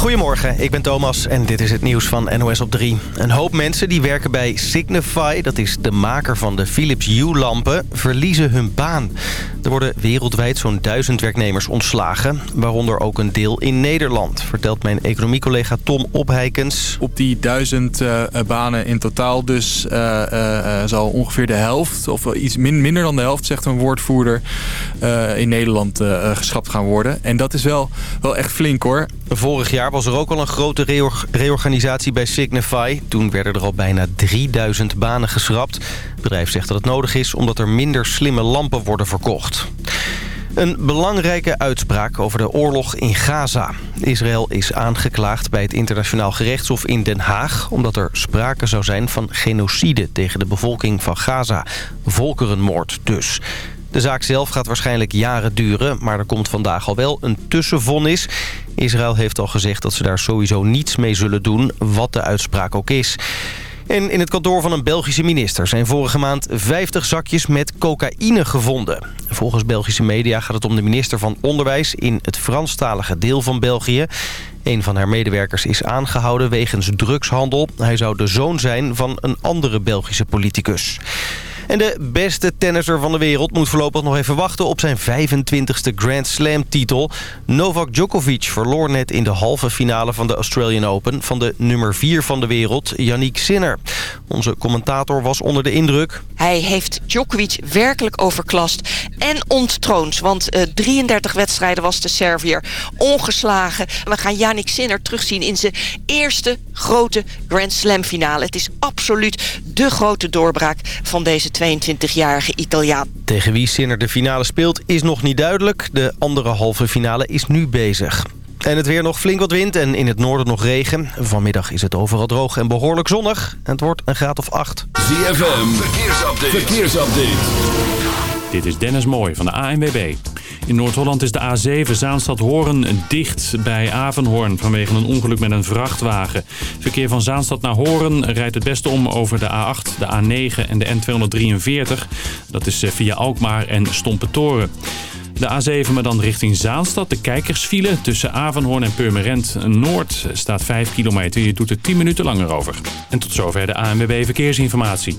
Goedemorgen, ik ben Thomas en dit is het nieuws van NOS op 3. Een hoop mensen die werken bij Signify, dat is de maker van de Philips Hue-lampen, verliezen hun baan. Er worden wereldwijd zo'n duizend werknemers ontslagen, waaronder ook een deel in Nederland, vertelt mijn economiecollega Tom Opheikens. Op die duizend uh, banen in totaal dus uh, uh, zal ongeveer de helft, of iets min, minder dan de helft, zegt een woordvoerder, in Nederland geschrapt gaan worden. En dat is wel, wel echt flink hoor. Vorig jaar was er ook al een grote reorganisatie bij Signify. Toen werden er al bijna 3000 banen geschrapt. Het bedrijf zegt dat het nodig is omdat er minder slimme lampen worden verkocht. Een belangrijke uitspraak over de oorlog in Gaza. Israël is aangeklaagd bij het internationaal gerechtshof in Den Haag... omdat er sprake zou zijn van genocide tegen de bevolking van Gaza. Volkerenmoord dus. De zaak zelf gaat waarschijnlijk jaren duren, maar er komt vandaag al wel een tussenvonnis. Israël heeft al gezegd dat ze daar sowieso niets mee zullen doen, wat de uitspraak ook is. En in het kantoor van een Belgische minister zijn vorige maand 50 zakjes met cocaïne gevonden. Volgens Belgische media gaat het om de minister van Onderwijs in het Franstalige deel van België. Een van haar medewerkers is aangehouden wegens drugshandel. Hij zou de zoon zijn van een andere Belgische politicus. En de beste tennisser van de wereld moet voorlopig nog even wachten op zijn 25e Grand Slam titel. Novak Djokovic verloor net in de halve finale van de Australian Open van de nummer 4 van de wereld, Yannick Sinner. Onze commentator was onder de indruk. Hij heeft Djokovic werkelijk overklast en onttroond. Want uh, 33 wedstrijden was de Servier ongeslagen. We gaan Yannick Sinner terugzien in zijn eerste grote Grand Slam finale. Het is absoluut de grote doorbraak van deze 22-jarige Italiaan. Tegen wie Sinner de finale speelt is nog niet duidelijk. De andere halve finale is nu bezig. En het weer nog flink wat wind en in het noorden nog regen. Vanmiddag is het overal droog en behoorlijk zonnig. En het wordt een graad of 8. ZFM, verkeersupdate. verkeersupdate. Dit is Dennis Mooij van de ANWB. In Noord-Holland is de A7 Zaanstad-Horen dicht bij Avenhoorn vanwege een ongeluk met een vrachtwagen. Verkeer van Zaanstad naar Horen rijdt het beste om over de A8, de A9 en de N243. Dat is eh, via Alkmaar en Stompetoren. De A7 maar dan richting Zaanstad. De kijkersfile tussen Avenhoorn en Purmerend Noord staat 5 kilometer. Je doet er 10 minuten langer over. En tot zover de ANWB Verkeersinformatie.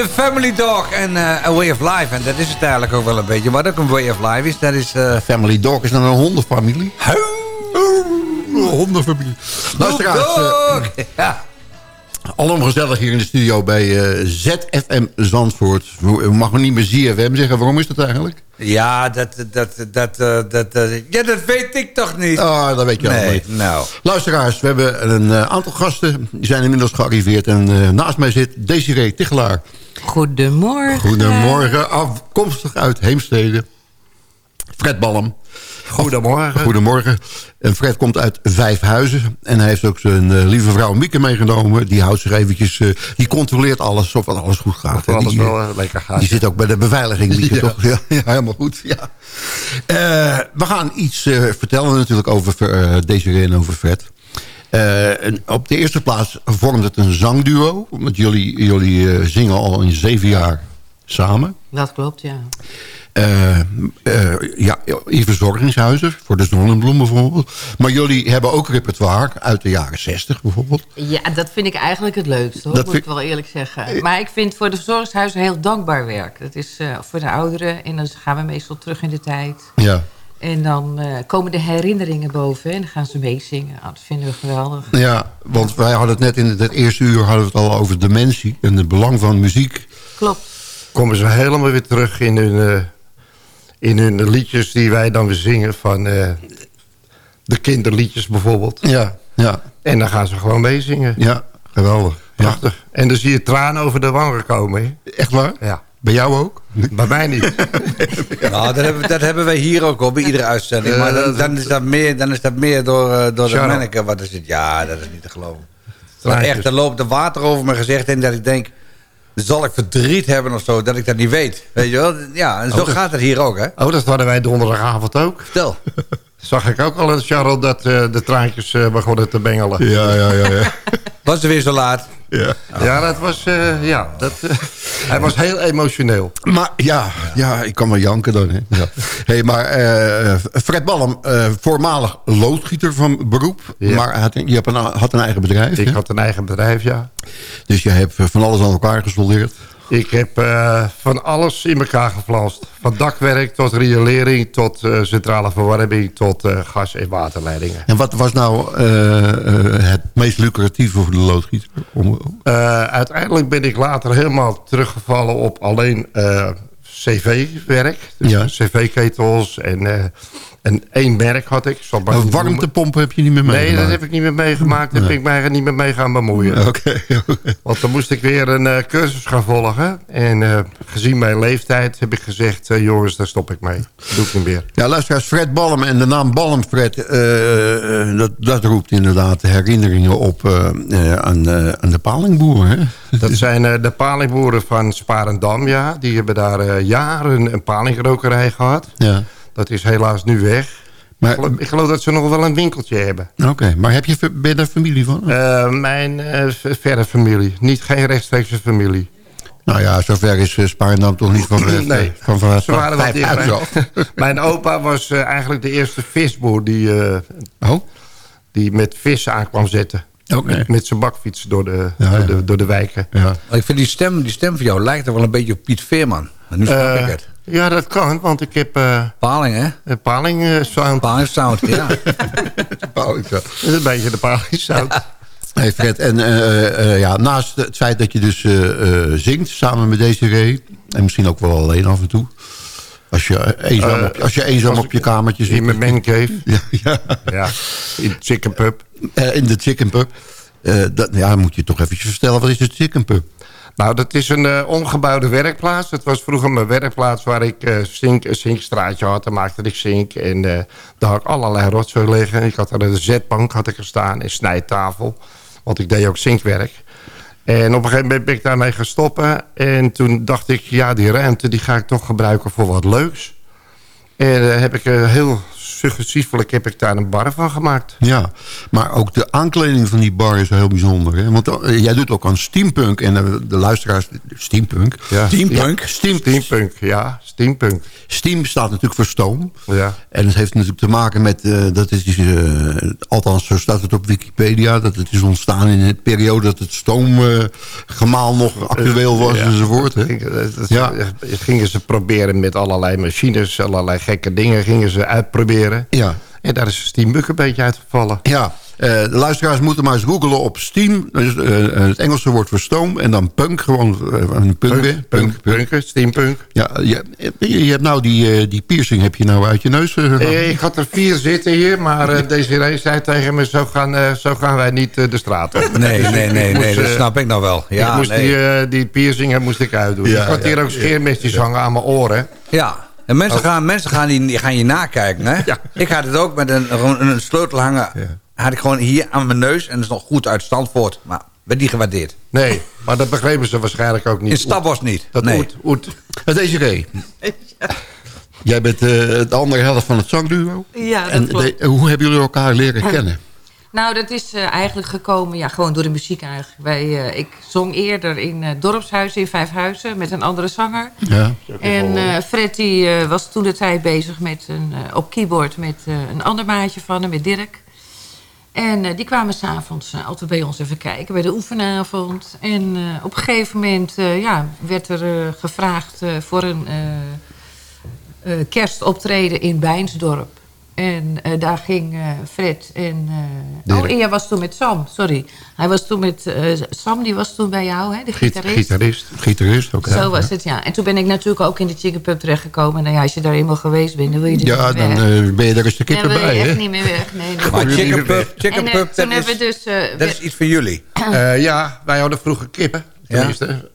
De Family Dog en eh, A Way of Life. En dat is het eigenlijk ook wel een beetje. Wat ook een Way of Life is, dat is... eh, Family Dog is dan een hondenfamilie. Hondenfamilie. Luisteraars, Dog! ja. allemaal gezellig hier in de studio bij eh, ZFM Zandvoort. We mag niet meer ZFM zeggen. Waarom is dat eigenlijk? ja, dat, dat, dat, dat, ja, dat weet ik toch niet. Ah, dat weet je nee, nou. Luisteraars, we hebben een aantal gasten. Die zijn inmiddels gearriveerd. En naast mij zit Desiree Tichelaar. Goedemorgen. Goedemorgen, afkomstig uit Heemstede. Fred Balm. Goedemorgen. Goedemorgen. En Fred komt uit Vijfhuizen. En hij heeft ook zijn eh, lieve vrouw Mieke meegenomen. Die houdt zich eventjes... eh, die controleert alles, of alles goed gaat. Of alles die, wel eh, lekker gaat. die zit ook bij de beveiliging, Mieke, Ja. toch? Ja, ja, helemaal goed. Ja. Eh, we gaan iets eh, vertellen natuurlijk over uh, Desiree en over Fred. Eh, en op de eerste plaats vormt het een zangduo. Want jullie, jullie eh, zingen al in zeven jaar samen. Dat klopt, ja. Eh, ja, in verzorgingshuizen, voor de zonnebloem bijvoorbeeld. Maar jullie hebben ook repertoire uit de jaren 60 bijvoorbeeld. Ja, dat vind ik eigenlijk het leukste, hoor, Dat moet ik wel eerlijk zeggen. Maar ik vind voor de verzorgingshuizen heel dankbaar werk. Dat is eh, voor de ouderen en dan gaan we meestal terug in de tijd. Ja. En dan eh, komen de herinneringen boven en dan gaan ze meezingen. Ah, dat vinden we geweldig. ja, want wij hadden het net in het eerste uur hadden we het al over dementie en het belang van muziek. Klopt. Komen ze helemaal weer terug in hun, eh, in hun liedjes die wij dan weer zingen van eh, de kinderliedjes bijvoorbeeld. Ja, ja, En dan gaan ze gewoon meezingen. ja, geweldig. Ja. Prachtig. En dan zie je tranen over de wangen komen. hè? Echt waar? Ja. Bij jou ook? Bij mij niet. Nou, dat hebben, dat hebben wij hier ook op bij iedere uitzending. Maar dan, dan is dat meer, dan is dat meer door, eh, door de manneke wat er zit. Ja, dat is niet te geloven. Maar echt, er loopt er water over mijn gezicht en dat ik denk... Zal ik verdriet hebben of zo, dat ik dat niet weet? Weet je wel? Ja, en zo Oh, dat- gaat het hier ook, hè? Oh, dat hadden wij donderdagavond ook. Vertel. Zag ik ook al, Charles, dat eh, de traantjes eh, begonnen te bengelen. Ja, ja, ja. ja. Was er weer zo laat? Ja. Ja, dat was, eh, ja, dat, eh, hij was heel emotioneel. Maar ja, ja, ik kan wel janken dan. Hè. Ja. Hey, maar eh, Fred Balm, eh, voormalig loodgieter van beroep. Ja. Maar hij had, je hebt een, had een eigen bedrijf. Ik hè? had een eigen bedrijf, ja. Dus je hebt van alles aan elkaar gesoldeerd. Ik heb eh, van alles in elkaar geflanst. Van dakwerk tot riolering, tot eh, centrale verwarming, tot eh, gas- en waterleidingen. En wat was nou het meest lucratieve voor de loodgieter? Om, uiteindelijk ben ik later helemaal teruggevallen op alleen cv-werk. Dus Ja. cv-ketels en, en één merk had ik. Zal ik maar een warmtepomp heb je niet meer Nee, meegemaakt? dat heb ik niet meer meegemaakt. Daar ben ik mij er niet meer mee gaan bemoeien. Oké. Want dan moest ik weer een eh, cursus gaan volgen. En eh, gezien mijn leeftijd heb ik gezegd... eh, jongens, daar stop ik mee. Dat doe ik niet meer. Ja, luisteraars, Fred Balm en de naam Balm, Fred, dat, dat roept inderdaad herinneringen op aan, aan de palingboer. Hè? Dat zijn de palingboeren van Sparendam, ja. Die hebben daar jaren een palingrokerij gehad. Ja. Dat is helaas nu weg. Maar- ik, geloof, ik geloof dat ze nog wel een winkeltje hebben. Oké, maar heb je, ben je daar familie van? Eh, mijn eh, verre familie. Niet geen rechtstreekse familie. Nou ja, zover is uh, Spaarndam toch niet van... Nee, van, van, ze waren. Mijn opa was uh, eigenlijk de eerste visboer die, uh, oh? die met vis aan kwam zetten. Okay. Met, met zijn bakfiets door de, ja, door, de, door de wijken. Ja. Ik vind die stem, die stem van jou lijkt er wel een beetje op Piet Veerman. Maar nu snap ik het. Ja, dat kan, want ik heb... Uh, paling, hè? Een paling uh, sound. Paling sound, ja. paling sound. Dat is een beetje de paling sound. Ja. Hey Fred, en uh, ja, naast het feit dat je dus zingt samen met Desiree... en misschien ook wel alleen af en toe... Als je eenzaam, op, als je, eenzaam op je kamertje zit. In mijn mancave. Ja, ja. ja, in de chicken pub. in de chicken pub. dat, ja, moet je toch eventjes vertellen, wat is de chicken pub? Nou, dat is een eh, ongebouwde werkplaats. Het was vroeger mijn werkplaats waar ik eh, zink, een zinkstraatje had. Daar maakte ik zink en eh, daar had ik allerlei rotzooi liggen. Ik had er een zetbank had ik er staan, een snijtafel. Want ik deed ook zinkwerk. En op een gegeven moment ben ik daarmee gaan. En toen dacht ik, ja, die ruimte die ga ik toch gebruiken voor wat leuks. En heb ik eh, heel suggestiefelijk heb ik daar een bar van gemaakt. Ja, maar ook de aankleding van die bar is heel bijzonder. Hè? Want eh, jij doet ook aan steampunk. En de, de luisteraars... Steampunk? Ja. Steampunk? Ja, Steam, steampunk, ja. Steampunk. Steam staat natuurlijk voor stoom. Ja. En het heeft natuurlijk te maken met... eh, dat is, eh, althans, zo staat het op Wikipedia... dat het is ontstaan in een periode dat het stoomgemaal nog actueel was Ja. enzovoort. Hè? Ging- Ja. Gingen ze proberen met allerlei machines, allerlei gekke dingen gingen ze uitproberen. Ja. En daar is Steampunk een beetje uitgevallen. Ja, eh, de luisteraars moeten maar eens googelen op Steam. Dus, eh, eh, het Engelse woord voor stoom. En dan punk, gewoon een punk. Punk, punken, steampunk. Ja, je, je hebt nou die, eh, die piercing heb je nou uit je neus. Eh, ik had er vier zitten hier, maar eh Desiree zei tegen me... zo gaan, eh, zo gaan wij niet de straat op. Nee, Dus nee, nee, moest, nee, dat snap ik nou wel. Ja, ik moest nee. die, die piercing moest ik uitdoen. Ja, ik had ja, hier ook scheermesjes hangen aan mijn oren. Ja, en mensen, gaan, mensen gaan, die, gaan je nakijken. Hè? Ja. Ik had het ook met een, gewoon een sleutel hangen. Had ik gewoon hier aan mijn neus. En dat is nog goed uit Stanford. Maar werd niet gewaardeerd. Nee, maar dat begrepen ze waarschijnlijk ook niet. In Stabos niet. Dat nee. oet, oet. Uh, Desiree, jij bent eh, de andere helft van het zangduo. Ja, dat en klopt. de- hoe hebben jullie elkaar leren kennen? Nou, dat is eh, eigenlijk gekomen, ja, gewoon door de muziek eigenlijk. Wij, eh, ik zong eerder in eh dorpshuizen in Vijfhuizen met een andere zanger. Ja. En eh Fred die, eh, was toen de tijd bezig met een, eh, op keyboard met eh, een ander maatje van hem, met Dirk. En eh, die kwamen s'avonds uh, altijd bij ons even kijken, bij de oefenavond. En eh, op een gegeven moment eh, ja, werd er gevraagd eh, voor een eh, eh, kerstoptreden in Bijnsdorp. En eh, daar ging eh, Fred en... eh, oh, en jij was toen met Sam, sorry. Hij was toen met... Sam, die was toen bij jou, hè, de gitarist. Gitarist. Gitarist ook. Zo was het, ja. En toen ben ik natuurlijk ook in de Chicken Pub terechtgekomen. Nou ja, als je daar eenmaal geweest bent, dan wil je er Ja, dan eh, ben je er een stukje Dan wil je bij, echt hè? niet meer weg. Nee, nee. Maar Chicken Pub, Chicken En, Pub, toen dat hebben is, we dus... dat is iets voor jullie. Eh, ja, wij hadden vroeger kippen. Tenminste,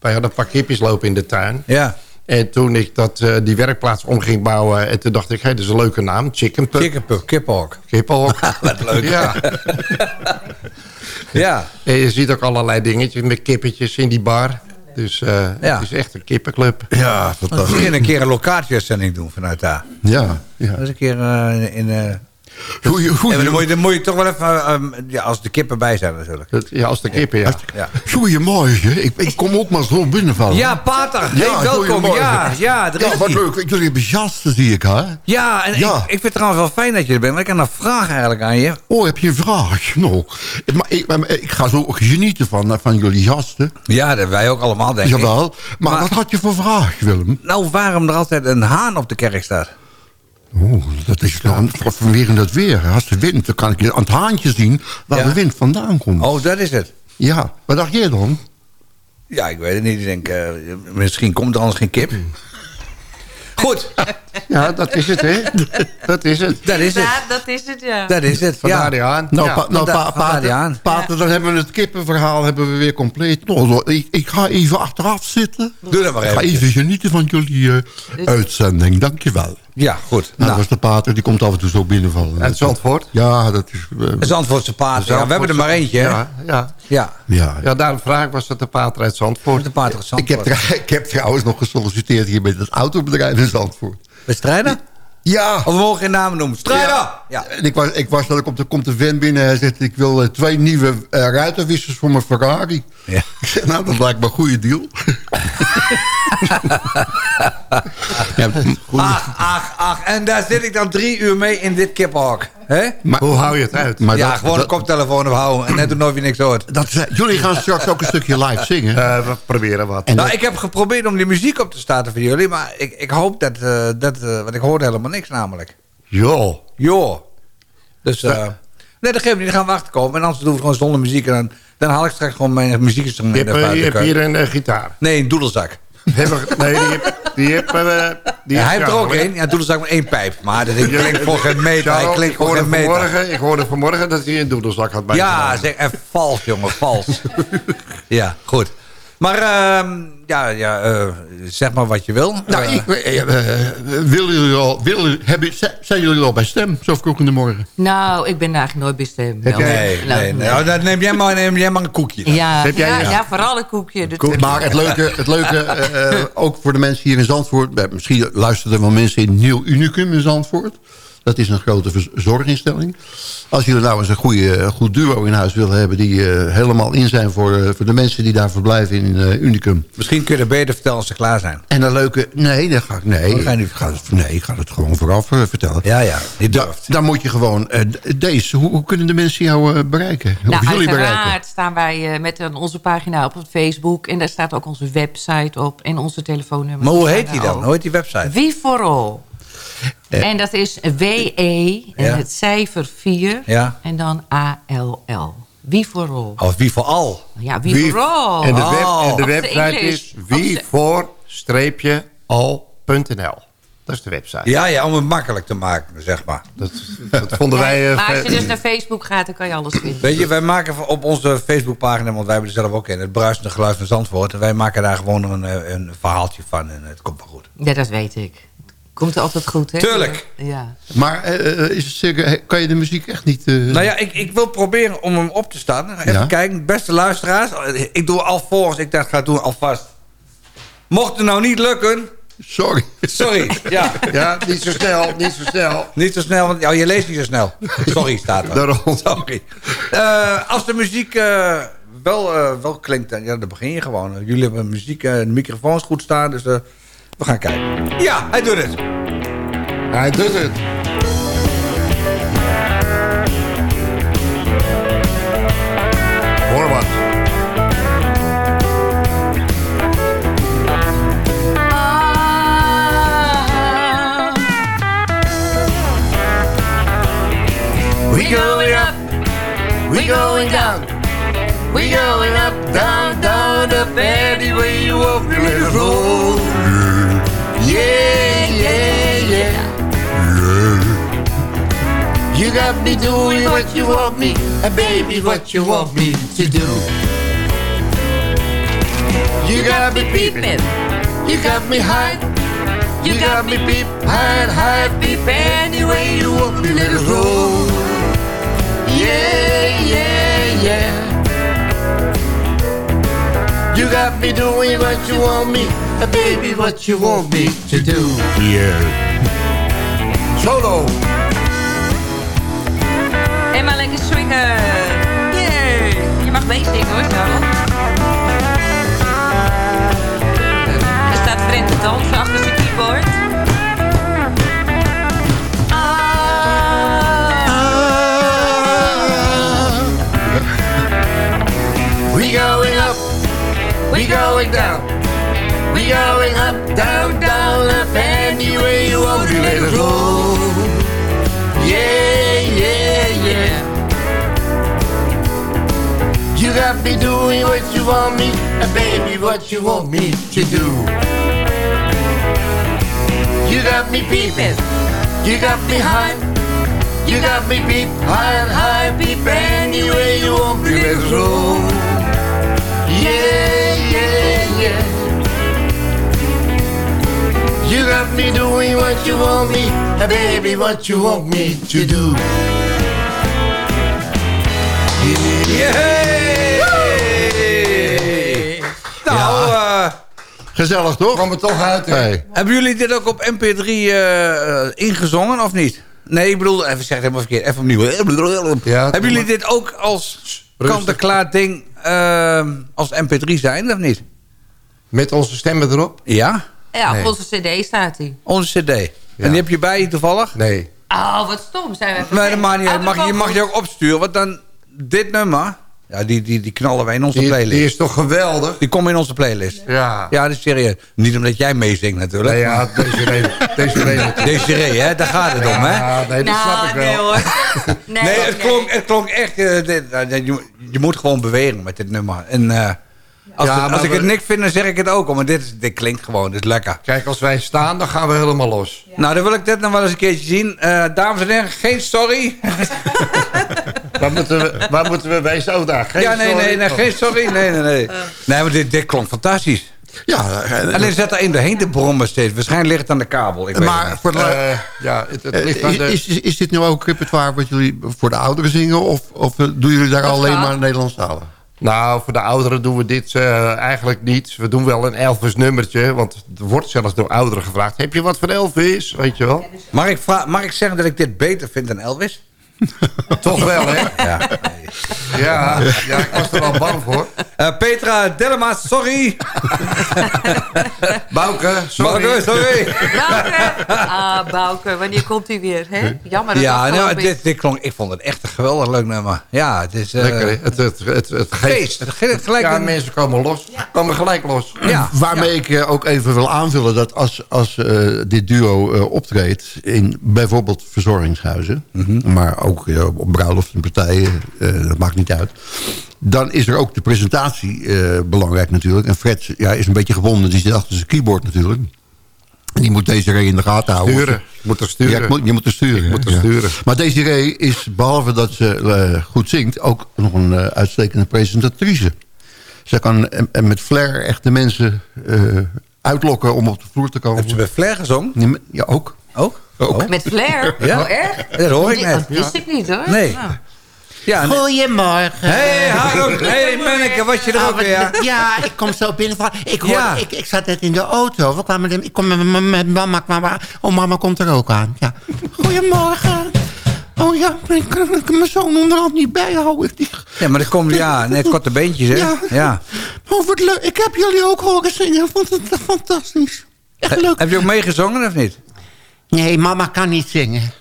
wij hadden een paar kipjes lopen in de tuin. Ja, En toen ik dat, eh, die werkplaats om ging bouwen... En toen dacht ik, hé, dat is een leuke naam. Chicken Pub. Chicken kippenhok. Kippenhok. Wat leuk. Ja. Ja, En je ziet ook allerlei dingetjes met kippetjes in die bar. Dus eh, Ja. het is echt een kippenclub. Ja, we fantastisch. moeten een keer een locatieuitzending doen vanuit daar. Ja, ja. Dat is een keer eh, in... Goeie, ja, goeie, maar dan, moet je, dan moet je toch wel even... eh, ehm, ja, als de kippen bij zijn natuurlijk. Dat- ja, als de kippen, ja. Ja, Goedemorgen. Ik, ik kom ook maar zo binnenvallen. ja Pater, hey, welkom. goedemorgen. Ja, ja, er is Ja, wat leuk. Jullie hebben jassen, zie ik, hè? Ja, en Ja. Ik, ik vind het trouwens wel fijn dat je er bent. Want ik heb een vraag eigenlijk aan je. Oh, heb je een vraag? Nou, maar ik, maar ik ga zo genieten van, eh, van jullie gasten. Ja, dat wij ook allemaal, denk ik. Jawel. Maar, Maar- wat had je voor vraag, Willem? Nou, waarom er altijd een haan op de kerk staat? Oh, dat is nou van- vanwege het weer. Als de wind, dan kan ik je aan het haantje zien waar Ja. de wind vandaan komt. Oh, dat is het. Ja, wat dacht jij dan? Ja, ik weet het niet. Ik denk, eh, misschien komt er anders geen kip. Goed, Ja, dat is het, hè? Dat is het. dat is het. Ja, dat is het, ja. Dat is het. Vandaar Ja. die aan. Nou, Ja. pa, nou pa, pater, aan. pater, dan hebben we het kippenverhaal hebben we weer compleet. Nou, ik, ik ga even achteraf zitten. Doe dat maar Ik ga even. even genieten van jullie eh, uitzending. Dankjewel. Ja, goed. Nou, Nou, dat was de pater, die komt af en toe zo binnenvallen. Uit Zandvoort. Ja, dat is... eh, Zandvoortse paard. Ja, we hebben er maar eentje, hè? Ja, ja. Ja, ja. ja, daarom vraag ik, was dat de pater uit Zandvoort? de paard uit Ik heb, Zandvoort. ik heb trouwens nog gesolliciteerd hier bij het autobedrijf in Zandvoort. Bestrijden? Ja. Of we mogen geen namen noemen. Strijden! Ja. Ja. En ik was, ik was dat ik op de, komt de vent binnen. Hij zegt, ik wil eh, twee nieuwe ruitenwissers voor mijn Ferrari. Ja. Ik zeg, nou, dat lijkt me een goede deal. ja, Ach, ach, ach. En daar zit ik dan drie uur mee in dit kippenhok. Hè? maar, Hoe hou je het uit? maar ja, dat- gewoon dat- een koptelefoon ophouden. En net doen of je niks hoort. dat jullie gaan straks ook een stukje live zingen. Eh, we proberen wat. En nou, dat- ik heb geprobeerd om die muziek op te starten voor jullie. Maar ik, ik hoop dat... eh, dat eh, want ik hoorde helemaal niks namelijk. Joh. Joh. Dus... eh nee, dat geeft niet. Dan gaan we achterkomen. En anders doen we gewoon zonder muziek. En dan, dan haal ik straks gewoon mijn muziekinstrument Je hebt, je hebt hier een gitaar. Nee, een doedelzak. Nee, die heb, die heb, eh, die Ja, hij heeft er ook één. Ja, doedelzak met één pijp. Maar dat klinkt voor geen meter. Hij klinkt ik voor hoorde, geen meter. ik hoorde vanmorgen dat hij een doedelzak had Ja, bijgenomen. zeg, en vals, jongen, vals. ja, goed. Maar ehm, ja, ja eh, zeg maar wat je wil. Nou, Eh, ik, eh, willen jullie al, willen, hebben, zijn jullie al bij stem? Zo vroeg in de morgen. Nou, ik ben eigenlijk nooit bestemd. Heb jij- nee, nee, nee. Nou, dan neem jij maar, neem jij maar een koekje. dan. Ja, Heb jij- ja, ja. ja, vooral een koekje. Dat- Maar het leuke, het leuke ook voor de mensen hier in Zandvoort... misschien luisteren er wel mensen in Nieuw Unicum in Zandvoort. Dat is een grote verzorginstelling. Als jullie nou eens een goede, een goed duo in huis willen hebben... die eh, helemaal in zijn voor, eh, voor de mensen die daar verblijven in eh, Unicum. Misschien kun je er beter vertellen als ze klaar zijn. En een leuke... Nee, dat ga ik, nee, Oh, ik ga, niet- ik ga het, nee, ik ga het gewoon vooraf vertellen. Ja, ja, Da- durft. dan moet je gewoon... eh, deze, hoe, hoe kunnen de mensen jou eh, bereiken? Nou, of jullie bereiken? uiteraard staan wij eh, met een- onze pagina op op Facebook. En daar staat ook onze website op. En onze telefoonnummer. Maar hoe heet die dan? Hoe heet die website? Wie voor All. En dat is W-E en Ja. het cijfer 4 Ja. en dan A-L-L. Wie voor All. Of wie voor al? Ja, wie, voor All. En de, web, Oh. en de website is Op de- wie-voor-al.nl. Dat is de website. Ja, ja, om het makkelijk te maken, zeg maar. Dat, dat vonden wij... eh, maar als je dus naar Facebook gaat, dan kan je alles vinden. Weet je, wij maken op onze Facebookpagina, want wij hebben er zelf ook in, het bruisende geluid van Zandvoort. En wij maken daar gewoon een, eh, een verhaaltje van en het komt wel goed. Ja, dat weet ik. Komt er altijd goed, hè? Tuurlijk. Ja. Maar eh, eh, is het zeker, kan je de muziek echt niet... eh, Nou ja, ik, ik wil proberen om hem op te staan. Even Ja. kijken, beste luisteraars. Ik doe alvorens, ik dacht, ga doen alvast. Mocht het nou niet lukken, Sorry. sorry. Ja, Ja, niet zo snel, niet zo snel. niet zo snel, want ja, je leest niet zo snel. Sorry, staat er. Daarom. Sorry. Eh, als de muziek eh, wel, eh, wel klinkt, dan, ja, dan begin je gewoon. Jullie hebben muziek, de microfoons goed staan, dus we gaan kijken. Ja, hij doet het. Hij doet het. Hoor wat. We going up, we going down, we going up, down, down, up anyway you walk the little road. Yeah, yeah, yeah. You got me doing what you want me, and baby, what you want me to do. You got me peeping, you got me hide, you got me peep, hide, hide, peep anyway you walk the little road. Yeah, yeah, yeah. You got me doing what you want me, baby, what you want me to do. Yeah. Solo. En maar lekker swingen. Yay. Je mag meezingen hoor, Charlotte. Er staat Fred te dansen achter zijn keyboard. We going up, we going down, going up, down, down, up anyway you want to let it go. Yeah, yeah, yeah. You got me doing what you want me, and baby, what you want me to do. You got me peeping, you got me high, you got me peep, high, high, peep anyway you want me, let's roll. Yeah, You got me doing what you want me, and baby, what you want me to do. Yay! Nou, eh, Gezellig, toch? Kwam er toch uit? Hey. hebben jullie dit ook op MP3 eh, eh, ingezongen of niet? Nee, ik bedoel, even zeg het helemaal verkeerd, even opnieuw. Ja, hebben jullie dit ook als kant-en-klaar ding eh, als MP3 zijn of niet? Met onze stemmen erop? Ja, Ja, Nee. op onze cd staat hij. onze cd. En die heb je bij je toevallig? Nee. Oh, wat stom. Zijn we Nee, dat maakt niet uit. Oh, Mag, je mag je ook opsturen, want dan dit nummer... Ja, die, die, die knallen wij in onze Die, playlist. die Die, is toch geweldig? komen in onze playlist. Ja. Ja, dat is serieus. Niet omdat jij meezingt natuurlijk. Nee, ja, deze reden. Deze reden. Desiree, hè? Daar gaat het om, hè? Ja, nee, dat snap ik Nou, nee wel. hoor. Nee, Nee, het klonk, het klonk echt... eh, dit- nou, je, je moet gewoon bewegen met dit nummer. En eh, als, Ja, het- als ik we- het niks vind, dan zeg ik het ook. Maar dit, is- dit klinkt gewoon, dit is lekker. Kijk, als wij staan, dan gaan we helemaal los. Nou, dan wil ik dit nog wel eens een keertje zien. Eh, dames en heren, geen sorry. waar, moeten we, waar moeten we wezen? Oh, daar. Geen ja, nee, sorry. nee, nee, geen sorry. Nee, nee, nee. Nee, maar dit, dit klonk fantastisch. Ja, eh, Alleen zet er één doorheen te brommen steeds. Waarschijnlijk ligt het aan de kabel. Ik weet het maar niet. voor de, Eh, ja, het, het eh, ligt aan de... is, is, is dit nu ook repertoire wat jullie voor de ouderen zingen? Of, of eh, doen jullie daar alleen gaat. maar Nederlandstalen? Nou, voor de ouderen doen we dit eh, eigenlijk niet. We doen wel een Elvis nummertje. Want er wordt zelfs door ouderen gevraagd. Heb je wat van Elvis? Weet je wel? Ik, mag ik zeggen dat ik dit beter vind dan Elvis? Toch wel, hè? Ja. Ja, ja, ik was er al bang voor. Eh, Petra Dellema, sorry. Bouke, sorry. Marco, sorry. Bouke! Ah, Bouke, wanneer komt hij weer? Hè? Jammer dat Ja, het nou, dit, dit klonk, ik vond het echt een geweldig leuk nummer. Ja, het is... eh, Lekker, het, het, het, het Feest. Het geeft gelijk ja, een- mensen komen los. Komen gelijk los. Ja. Waarmee ik eh, ook even wil aanvullen dat als, als eh, dit duo eh, optreedt... in bijvoorbeeld verzorgingshuizen... Mhm. maar ook eh, op bruiloften en partijen, eh, dat maakt niet uit... dan is er ook de presentatie eh, belangrijk natuurlijk. En Fred ja, is een beetje gebonden, die zit achter zijn keyboard natuurlijk. En die moet Desiree in de gaten houden. Sturen. Moet er sturen. Ja, moet, je moet er sturen. Ik moet er ja. sturen. Maar Desiree is, behalve dat ze goed zingt... ook nog een uitstekende presentatrice. Ze kan en, en met flair echt de mensen uitlokken om op de vloer te komen. Heb je bij Flair gezongen? Ja, ook. Ook? Ook. Met flair? Ja. Oh, echt? Dat hoor ik net. Dat wist ik niet, hoor. Nee. Nou. Ja, nee. Goedemorgen. Hey, Harold. Hey, Manneke, was je er Ah, ook wat- weer? Ja, ik kom zo binnen. van- Ik, hoor, Ja. ik, ik zat net in de auto. We kwamen ik kom met, met, mama, mama. Oh, mama komt er ook aan. Ja. Goedemorgen. Oh ja, ik kan ik kan mijn zoon onderhand niet bijhouden. Ja, maar er komt, ja, net korte beentjes, hè? Ja. Ja. Oh, wat leuk. Ik heb jullie ook horen zingen. Ik vond het fantastisch. Echt leuk. Heb je ook meegezongen of niet? Nee, mama kan niet zingen.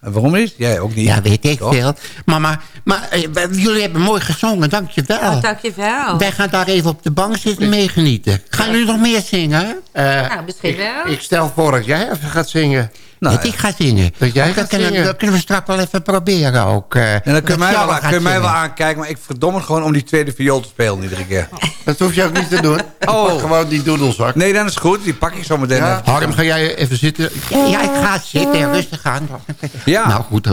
En waarom niet? Jij ook niet. Ja, weet ik Toch? veel. Mama, maar eh, jullie hebben mooi gezongen. Dankjewel. Oh, dankjewel. Wij gaan daar even op de bank zitten meegenieten. Gaan jullie nog meer zingen? Eh, Nou, misschien wel. ik stel voor dat jij even gaat zingen. Nou, dat ik ga zingen. Dat jij dat, gaat kunnen, zingen. dat kunnen we straks wel even proberen ook. eh, En dan kun je mij, wel, kun je mij wel aankijken, maar ik verdom het gewoon om die tweede viool te spelen iedere keer. Dat hoef je ook niet te doen. Oh. Pak gewoon die doedelzak. Nee, dan is het goed. Die pak ik zo meteen Ja. Harm, ga jij even zitten? Ja, ja, ik ga zitten. Rustig aan. Ja. Nou goed, eh,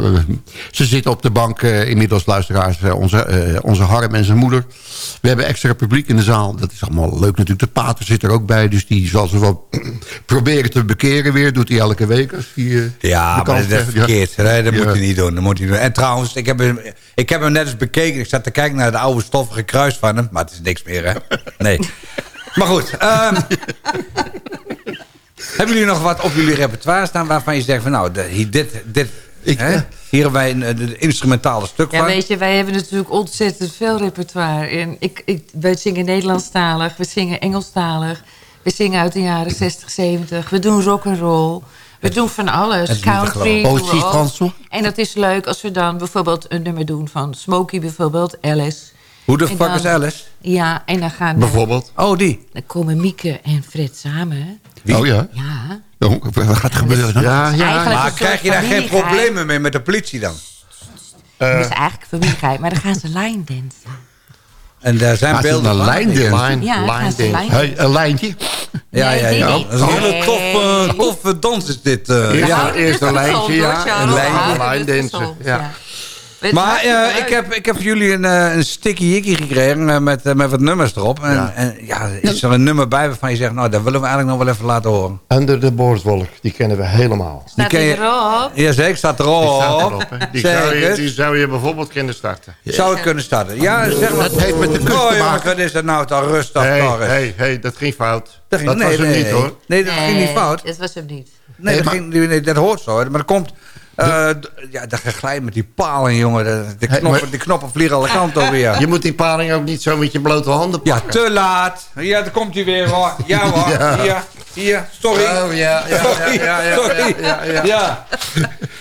ze zitten op de bank eh, inmiddels, luisteraars. onze, eh, onze Harm en zijn moeder. We hebben extra publiek in de zaal. Dat is allemaal leuk natuurlijk. De pater zit er ook bij. Dus die zal ze wel proberen te bekeren weer. Doet hij elke week. Als hij, eh, Ja, de maar dat is verkeerd. Nee, dat Ja. moet hij niet doen. Dat moet hij doen. En trouwens, ik heb, hem, ik heb hem net eens bekeken. Ik zat te kijken naar de oude stoffige kruis van hem. Maar het is niks meer, hè? Nee. Maar goed. ehm, hebben jullie nog wat op jullie repertoire staan... waarvan je zegt van nou, dit, dit, Ik, hè? eh, hier hebben wij een, een instrumentale stuk Ja, van. weet je, wij hebben natuurlijk ontzettend veel repertoire. En ik, ik, wij zingen Nederlandstalig, we zingen Engelstalig. We zingen uit de jaren 60, 70. We doen rock and roll. We doen van alles. het Country. geloven. doen we zie, ook. François? En dat is leuk als we dan bijvoorbeeld een nummer doen van Smokey bijvoorbeeld, Alice. Hoe de fuck dan- is Alice? Ja, en dan gaan Bijvoorbeeld. Oh, die. dan komen Mieke en Fred samen. Oh ja? Ja. Oh, wat gaat er gebeuren dan? Ja, ja. Maar krijg je daar geen problemen mee met de politie dan? Dat is eigenlijk familiegeheim, maar dan gaan ze line dansen. En daar zijn beelden naar van. Line, Ja, line dance. Hey, een lijntje. Ja, ja, ja. Dat is een hele toffe, toffe dans is dit. eh. Ja. eerst een lijntje, ja. Een lijntje, line dansen. Ja. Maar eh, ik, heb, ik heb voor jullie een, eh, een sticky jikkie gekregen eh, met, met wat nummers erop. En Ja. En, ja, is er een nummer bij waarvan je zegt, nou, dat willen we eigenlijk nog wel even laten horen. Under the boordwolk, die kennen we helemaal. Staat ken die je- erop? Jazeker, staat Die erop. staat erop. Die zou, je, die zou je bijvoorbeeld kunnen starten. Zou het kunnen starten? Ja, zeg maar. Dat heeft met de kust Oh te jongens, maken. wat is dat nou toch rustig, Hé, hey, hey, dat ging fout. Dat, ging, dat nee, was hem nee, niet, hoor. Nee, dat ging niet fout. Dat was hem niet. Nee, dat, ging, nee, dat hoort zo. hè. Maar komt... eh, ja, dat geglijt met die palen, jongen. De, de, Hey, knoppen, maar- die knoppen vliegen alle kanten over weer. Je moet die paling ook niet zo met je blote handen Ja, pakken. te laat. Ja, daar komt hij weer hoor. Ja hoor. Hier, hier. Sorry. Oh, ja, ja, Sorry. ja, ja, ja, Sorry. ja, ja, ja. Ja.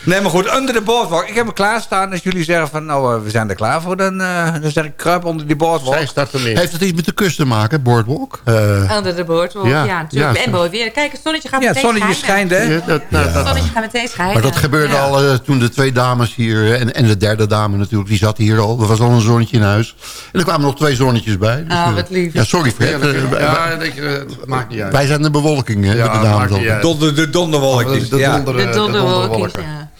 Nee, maar goed. Under de boardwalk. Ik heb hem klaarstaan. Als jullie zeggen van, nou, eh, we zijn er klaar voor. Dan, eh, dan zeg ik, kruip onder die boardwalk. Zij start. Heeft het iets met de kust te maken, boardwalk? Eh, Under de boordwolk, Ja, ja, natuurlijk. ja, en mooi weer. Kijk, het zonnetje gaat Ja, het meteen zonnetje schijnt, hè? ja, dat, nou, Het dat, zonnetje gaat meteen schijnen. Maar dat gebeurde ja. Eh, toen de twee dames hier... Eh, en, en de derde dame natuurlijk, die zat hier al. Er was al een zonnetje in huis. En er kwamen nog twee zonnetjes bij. Dus, ah, eh, wat lief. Ja, sorry Fred. Ja, dat maakt niet uit. Wij zijn de bewolking, hè, ja, hebben de dames. Donder, De donderwolkjes. De, donder, de, donderwolkjes, ja.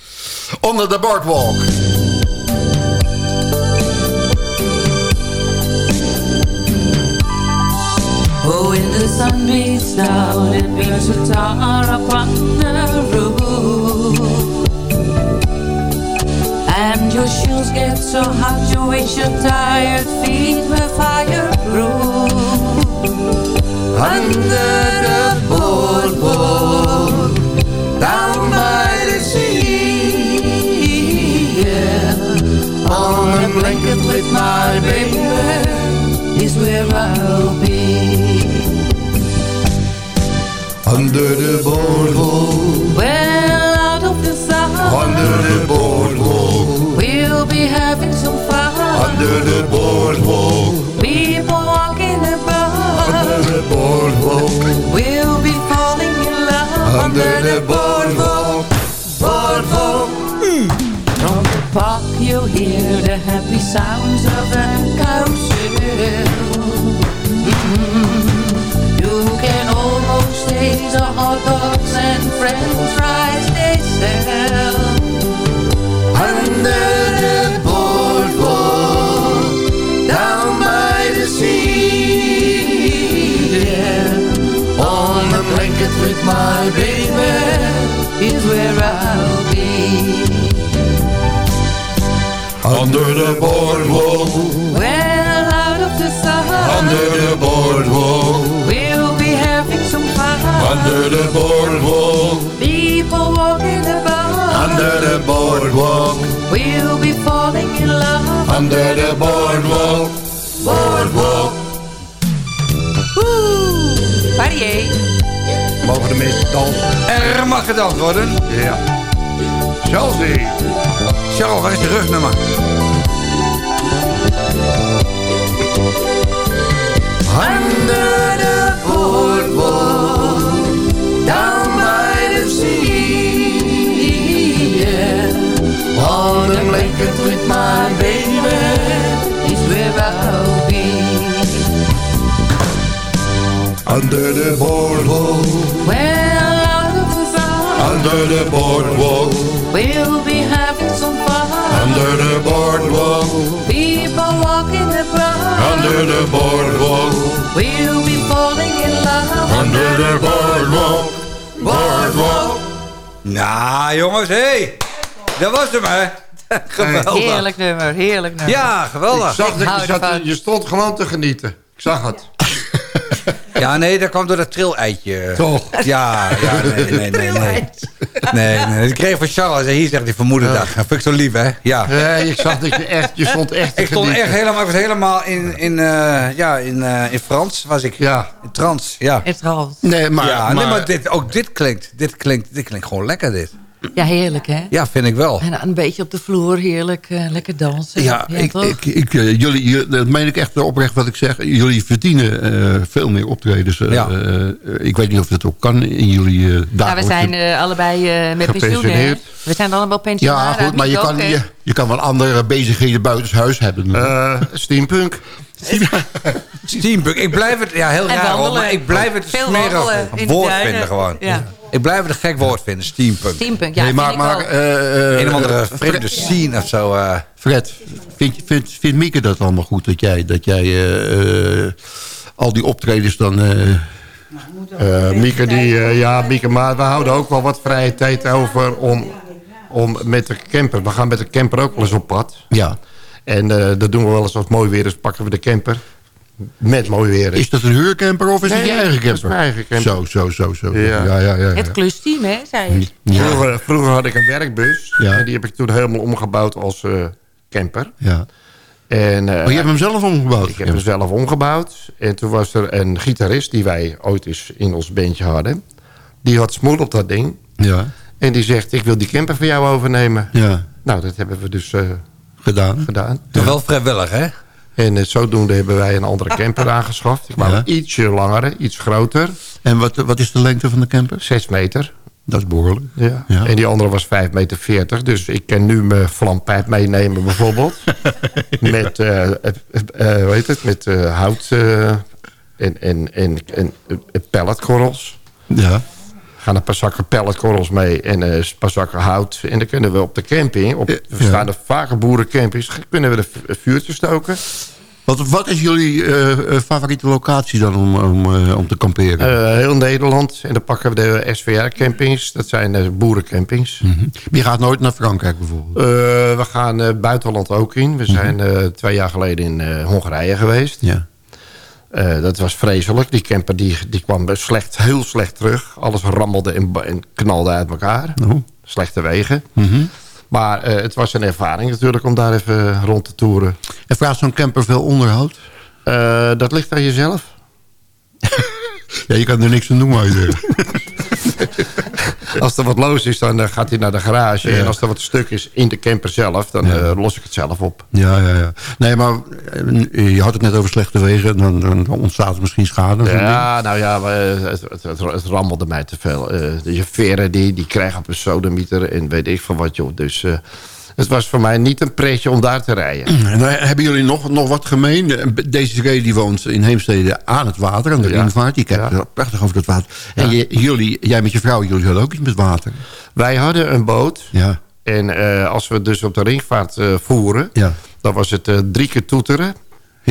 Onder de boardwalk. Oh, when the sun beats down, it beams a tar upon the roof. Your shoes get so hot, you wish your tired feet were fireproof. Under the boardwalk, down by the sea, yeah. On a blanket with my baby is where I'll be. Under the boardwalk, Well, out of the sun, under the boardwalk, we'll be having some fun. under the boardwalk, People walking about, under the boardwalk, we'll be falling in love under the boardwalk, boardwalk. From the park you'll hear the happy sounds of a carousel. Mm. You can almost taste the hot dogs and french fries they sell. Under with my baby is where I'll be. Under the boardwalk, Well, out of the sun, under the boardwalk, we'll be having some fun. under the boardwalk, People walking about, under the boardwalk, we'll be falling in love. under the boardwalk, boardwalk. Oeh, parier. De? Er mag gedanst worden. Ja. Chelsea. Charles, waar is je rugnummer? Under the boardwalk, down by the sea, yeah. On a blanket with my baby where I'll Under the boardwalk, Well, out of the sun, under the boardwalk, we'll be having some fun. under the boardwalk, People walking about, under the boardwalk, we'll be falling in love. under the boardwalk, boardwalk. Nou, jongens, hé. Hey. Dat was hem, hè? Geweldig. Heerlijk nummer, heerlijk nummer. Ja, geweldig. Ik zag dat je, zat, je stond gewoon te genieten. Ik zag het. Ja, nee, dat kwam door dat trilleitje. Toch? Ja, ja, nee, nee, nee. Nee, nee, nee. Ik kreeg van Charles en hier zegt hij vermoeden dat. Dat vind ik zo lief, hè? Ja. Nee, ik zag dat je echt, je stond echt Ik stond echt helemaal, ik was helemaal in, in, eh, ja, in, eh, in Frans was ik. Ja. In trans, ja. Het rood. Nee, maar, ja, maar, nee, maar dit, ook dit klinkt, dit klinkt, dit klinkt gewoon lekker, dit. Ja, heerlijk hè? Ja, vind ik wel. En een beetje op de vloer, heerlijk, eh, lekker dansen. ja, ik, ik, ik, eh, jullie, je- dat meen ik echt oprecht wat ik zeg. Jullie verdienen eh, veel meer optredens. eh, Ja. eh, ik weet niet of dat ook kan in jullie uh, ja, we zijn eh, allebei eh, met pensioen. hè? We zijn allemaal pensionaren. Ja, goed, maar je kan, je, je kan wel andere bezigheden buitenshuis hebben. Eh, steampunk. Steampunk. Ik blijf het, ja, heel En raar maar ik blijf het Veel smerig wandelen in de woord duinen. vinden gewoon. Ja. Ik blijf het een gek woord vinden, steampunk. Steampunk, ja, nee, maar, vind maar eh, eh, een of andere Fred- vreemde scene of zo. eh. Fred, vindt vindt vindt Mieke dat allemaal goed? Dat jij, dat jij eh, eh, al die optredens dan... eh, Eh Mieke, die, eh, ja, Mieke, maar we houden ook wel wat vrije tijd over om, om met de camper. We gaan met de camper ook wel eens op pad. ja. En eh, dat doen we wel eens als het mooi weer is, pakken we de camper. Met mooi weer. Is dat een huurcamper of is het Nee, je eigen camper? is mijn eigen camper. Zo, zo, zo. zo. Ja. Ja, ja, ja. ja. Het klusteam, hè, zei je. Ja, Vroeger, vroeger had ik een werkbus. Ja. En die heb ik toen helemaal omgebouwd als eh, camper. ja. En, eh, Maar je hebt hem zelf omgebouwd? Ik heb hem zelf omgebouwd. En toen was er een gitarist die wij ooit eens in ons bandje hadden. Die had smoel op dat ding. Ja, En die zegt, ik wil die camper van jou overnemen. ja. Nou, dat hebben we dus eh, Gedaan. gedaan. Toch wel vrijwillig, hè? En eh, zodoende hebben wij een andere camper aangeschaft. Ik wou Ja. ietsje langer, iets groter. En wat, wat is de lengte van de camper? Zes meter. Dat is behoorlijk. Ja. Ja. En die andere was 5 meter 40. Dus ik kan nu mijn vlampijp meenemen bijvoorbeeld. met, eh, eh, eh, hoe heet het? Met eh, hout eh, en, en, en, en eh, pelletkorrels. Ja. Gaan een paar zakken pelletkorrels mee en eh, een paar zakken hout. En dan kunnen we op de camping, op, we Ja. staan er vaker boerencampings, kunnen we een vu- een vuurtje stoken. Wat, wat is jullie eh, eh, favoriete locatie dan om, om, om te kamperen? Heel Nederland. En dan pakken we de SVR-campings. Dat zijn boerencampings. Mhm. Je gaat nooit naar Frankrijk bijvoorbeeld? We gaan buitenland ook in. We zijn eh, twee jaar geleden in Hongarije geweest. Ja. Eh, dat was vreselijk. Die camper die, die kwam slecht, heel slecht terug. Alles rammelde en, en knalde uit elkaar. Oh. Slechte wegen. Mhm. Maar eh, het was een ervaring natuurlijk om daar even rond te toeren. En vraagt zo'n camper veel onderhoud? Eh, dat ligt aan jezelf. Ja, je kan er niks aan doen, maar je Als er wat los is, dan eh, gaat hij naar de garage. Ja. En als er wat stuk is in de camper zelf, dan eh, los ik het zelf op. Ja, ja, ja. Nee, maar eh, je had het net over slechte wegen. Dan, dan ontstaat er misschien schade. Ja, nou ja, het, het, het, het rammelde mij te veel. De chauffeuren die, die krijgen op een sodemieter en weet ik van wat, joh. Dus het was voor mij niet een pretje om daar te rijden. En dan hebben jullie nog, nog wat gemeen? Deze die woont in Heemstede aan het water, aan de Ja. Ringvaart. Die kijkt Ja. prachtig over het water. En jullie, jij met je vrouw, jullie hadden ook iets met water. Wij hadden een boot. Ja. En eh, als we dus op de ringvaart eh, voeren... Ja. dan was het eh, drie keer toeteren.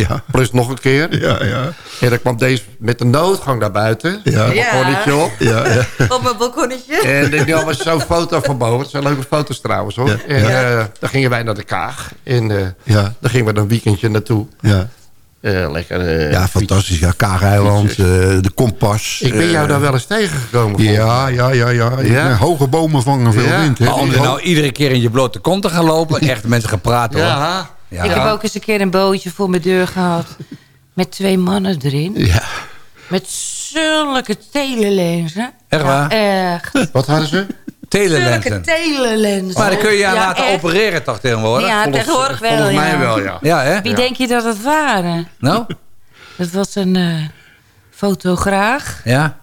Ja. Plus nog een keer. Ja, ja. En dan kwam deze met de noodgang naar buiten. Ja. Een balkonnetje op. Ja, ja. Op mijn balkonnetje. En ik nam zo'n foto van boven. Het zijn leuke foto's trouwens hoor. Ja. En Ja. eh, dan gingen wij naar de Kaag. En eh Ja. dan gingen we dan een weekendje naartoe. Ja. Eh, lekker. eh, Ja, fantastisch. Ja, Kaageiland, eh, de Kompas. Ik ben jou daar wel eens tegengekomen. Ja, ja, ja, ja. Ja? Hoge bomen vangen veel Ja. wind. Hè? Maar om er nou iedere keer in je blote kont te gaan lopen, echt mensen gepraat hoor. Ja. Ja. Ik heb ook eens een keer een bootje voor mijn deur gehad. Met twee mannen erin. Ja. Met zulke telelenzen. Echt waar? Ja, echt. Wat hadden ze? Zulke Telelenzen. telelenzen. Maar dan kun je Ja, laten echt. opereren toch tegenwoordig? Ja, Volgens- tegenwoordig wel, Volgens ja. mij wel, ja. Ja, hè? Wie denk je dat het waren? Nou? Dat was een eh, fotograaf, Ja?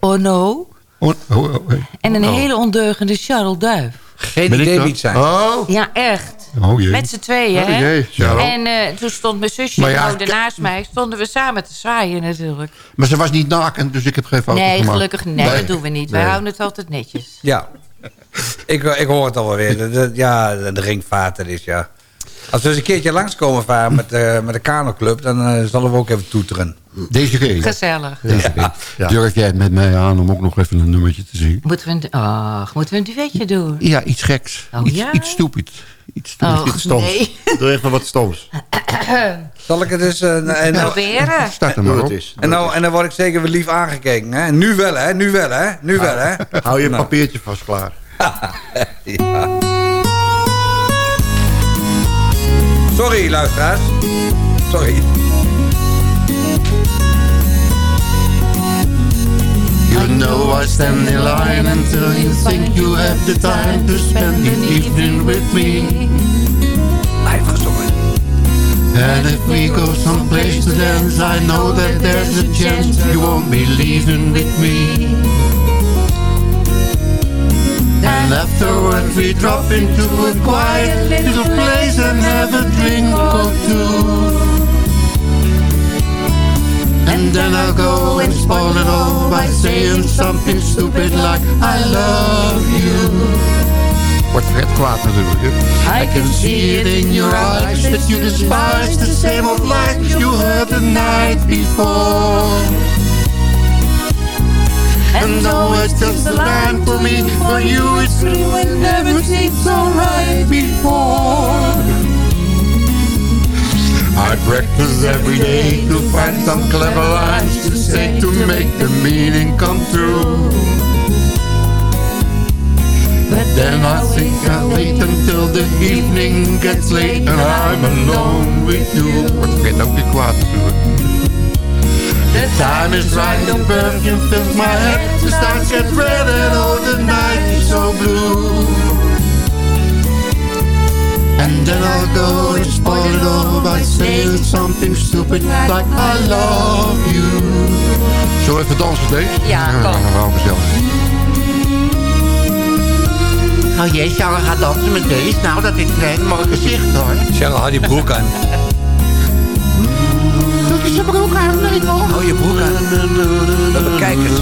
Ono... Oh, oh, oh, oh. en een hele ondeugende Charles Duif. Geen idee wie het zijn. Oh, Ja, echt. Oh jee. Met z'n tweeën, Oh, hè? jee, Charles. En eh, toen stond mijn zusje, Maar ja, naast mij... stonden we samen te zwaaien natuurlijk. Maar ze was niet nakend, dus ik heb geen foto Nee, gemaakt. gelukkig nee, dat doen we niet. Wij Nee. houden het altijd netjes. Ja. Ik, ik hoor het alweer. ja, de, dat is ja. Als we eens een keertje langskomen varen met, eh, met de kanoclub, dan eh, zullen we ook even toeteren. Deze G. Gezellig. Deze. Ja. Durf jij het met mij aan om ook nog even een nummertje te zingen? Moeten we een, ach, moeten we een duetje doen? Ja, iets geks. Oh, iets, ja? iets stupid. Iets stupid. Oh, iets stoms. nee. doe even wat stoms. Zal ik het eens... eh, en, Proberen. Start er Doe maar op. en, nou, en dan word ik zeker weer lief aangekeken. Hè? Nu wel, hè? Nu wel, hè? Nu wel, hè? Hou je Nou. papiertje vast klaar. Ja. Sorry, luisteraars. Sorry. You know I stand in line until you think you have the time to spend the evening with me. Heeft gezongen. And if we go someplace to dance, I know that there's a chance you won't be leaving with me. And afterwards we drop into a quiet little place and have a drink or two. And then I'll go and spoil it all by saying something stupid like I love you. Wordt vet kwaad natuurlijk. Hè? I can see it in your eyes that you despise the same old lies you heard the night before. And though it's just a line for me, for you it's true and never seemed so right before. I practice every day to find some clever lines to say to make the meaning come true. But then I think I'll wait until the evening gets late and I'm alone with you. Wordt vet ook weer kwaad. The time is right, the perfume fills my head. The stars get red and oh, the night is so blue. And then I'll go and spoil it all by saying something stupid like I love you. Zo even dansen, Dave? Ja, kom. Ja, wel gezellig. Oh jee, Charles gaat dansen met deze. Nou, dat is een mooi gezicht hoor. Cheryl, had die broek aan. Doe je zijn broek aan? Nee, je broek aan. Dat bekijkers.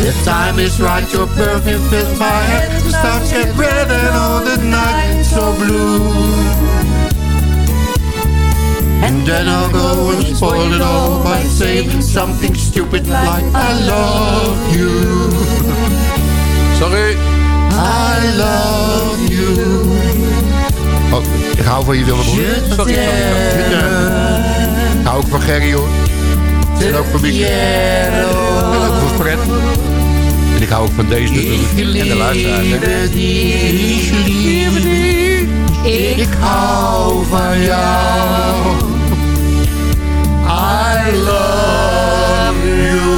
The time is right, your perfume fills my head. The stars get red and all the night so blue. And then I'll go and spoil it all by saying something stupid like I love you. Sorry. I love you. Oh, ik hou van je Willem hoor. Je t'aime. Ik hou ook van Gerry hoor. En ook van Mieke. En ook van Fred. En ik hou ook van deze natuurlijk. En de luisteraars. ich liebe dich, ich hou van jou. I love you.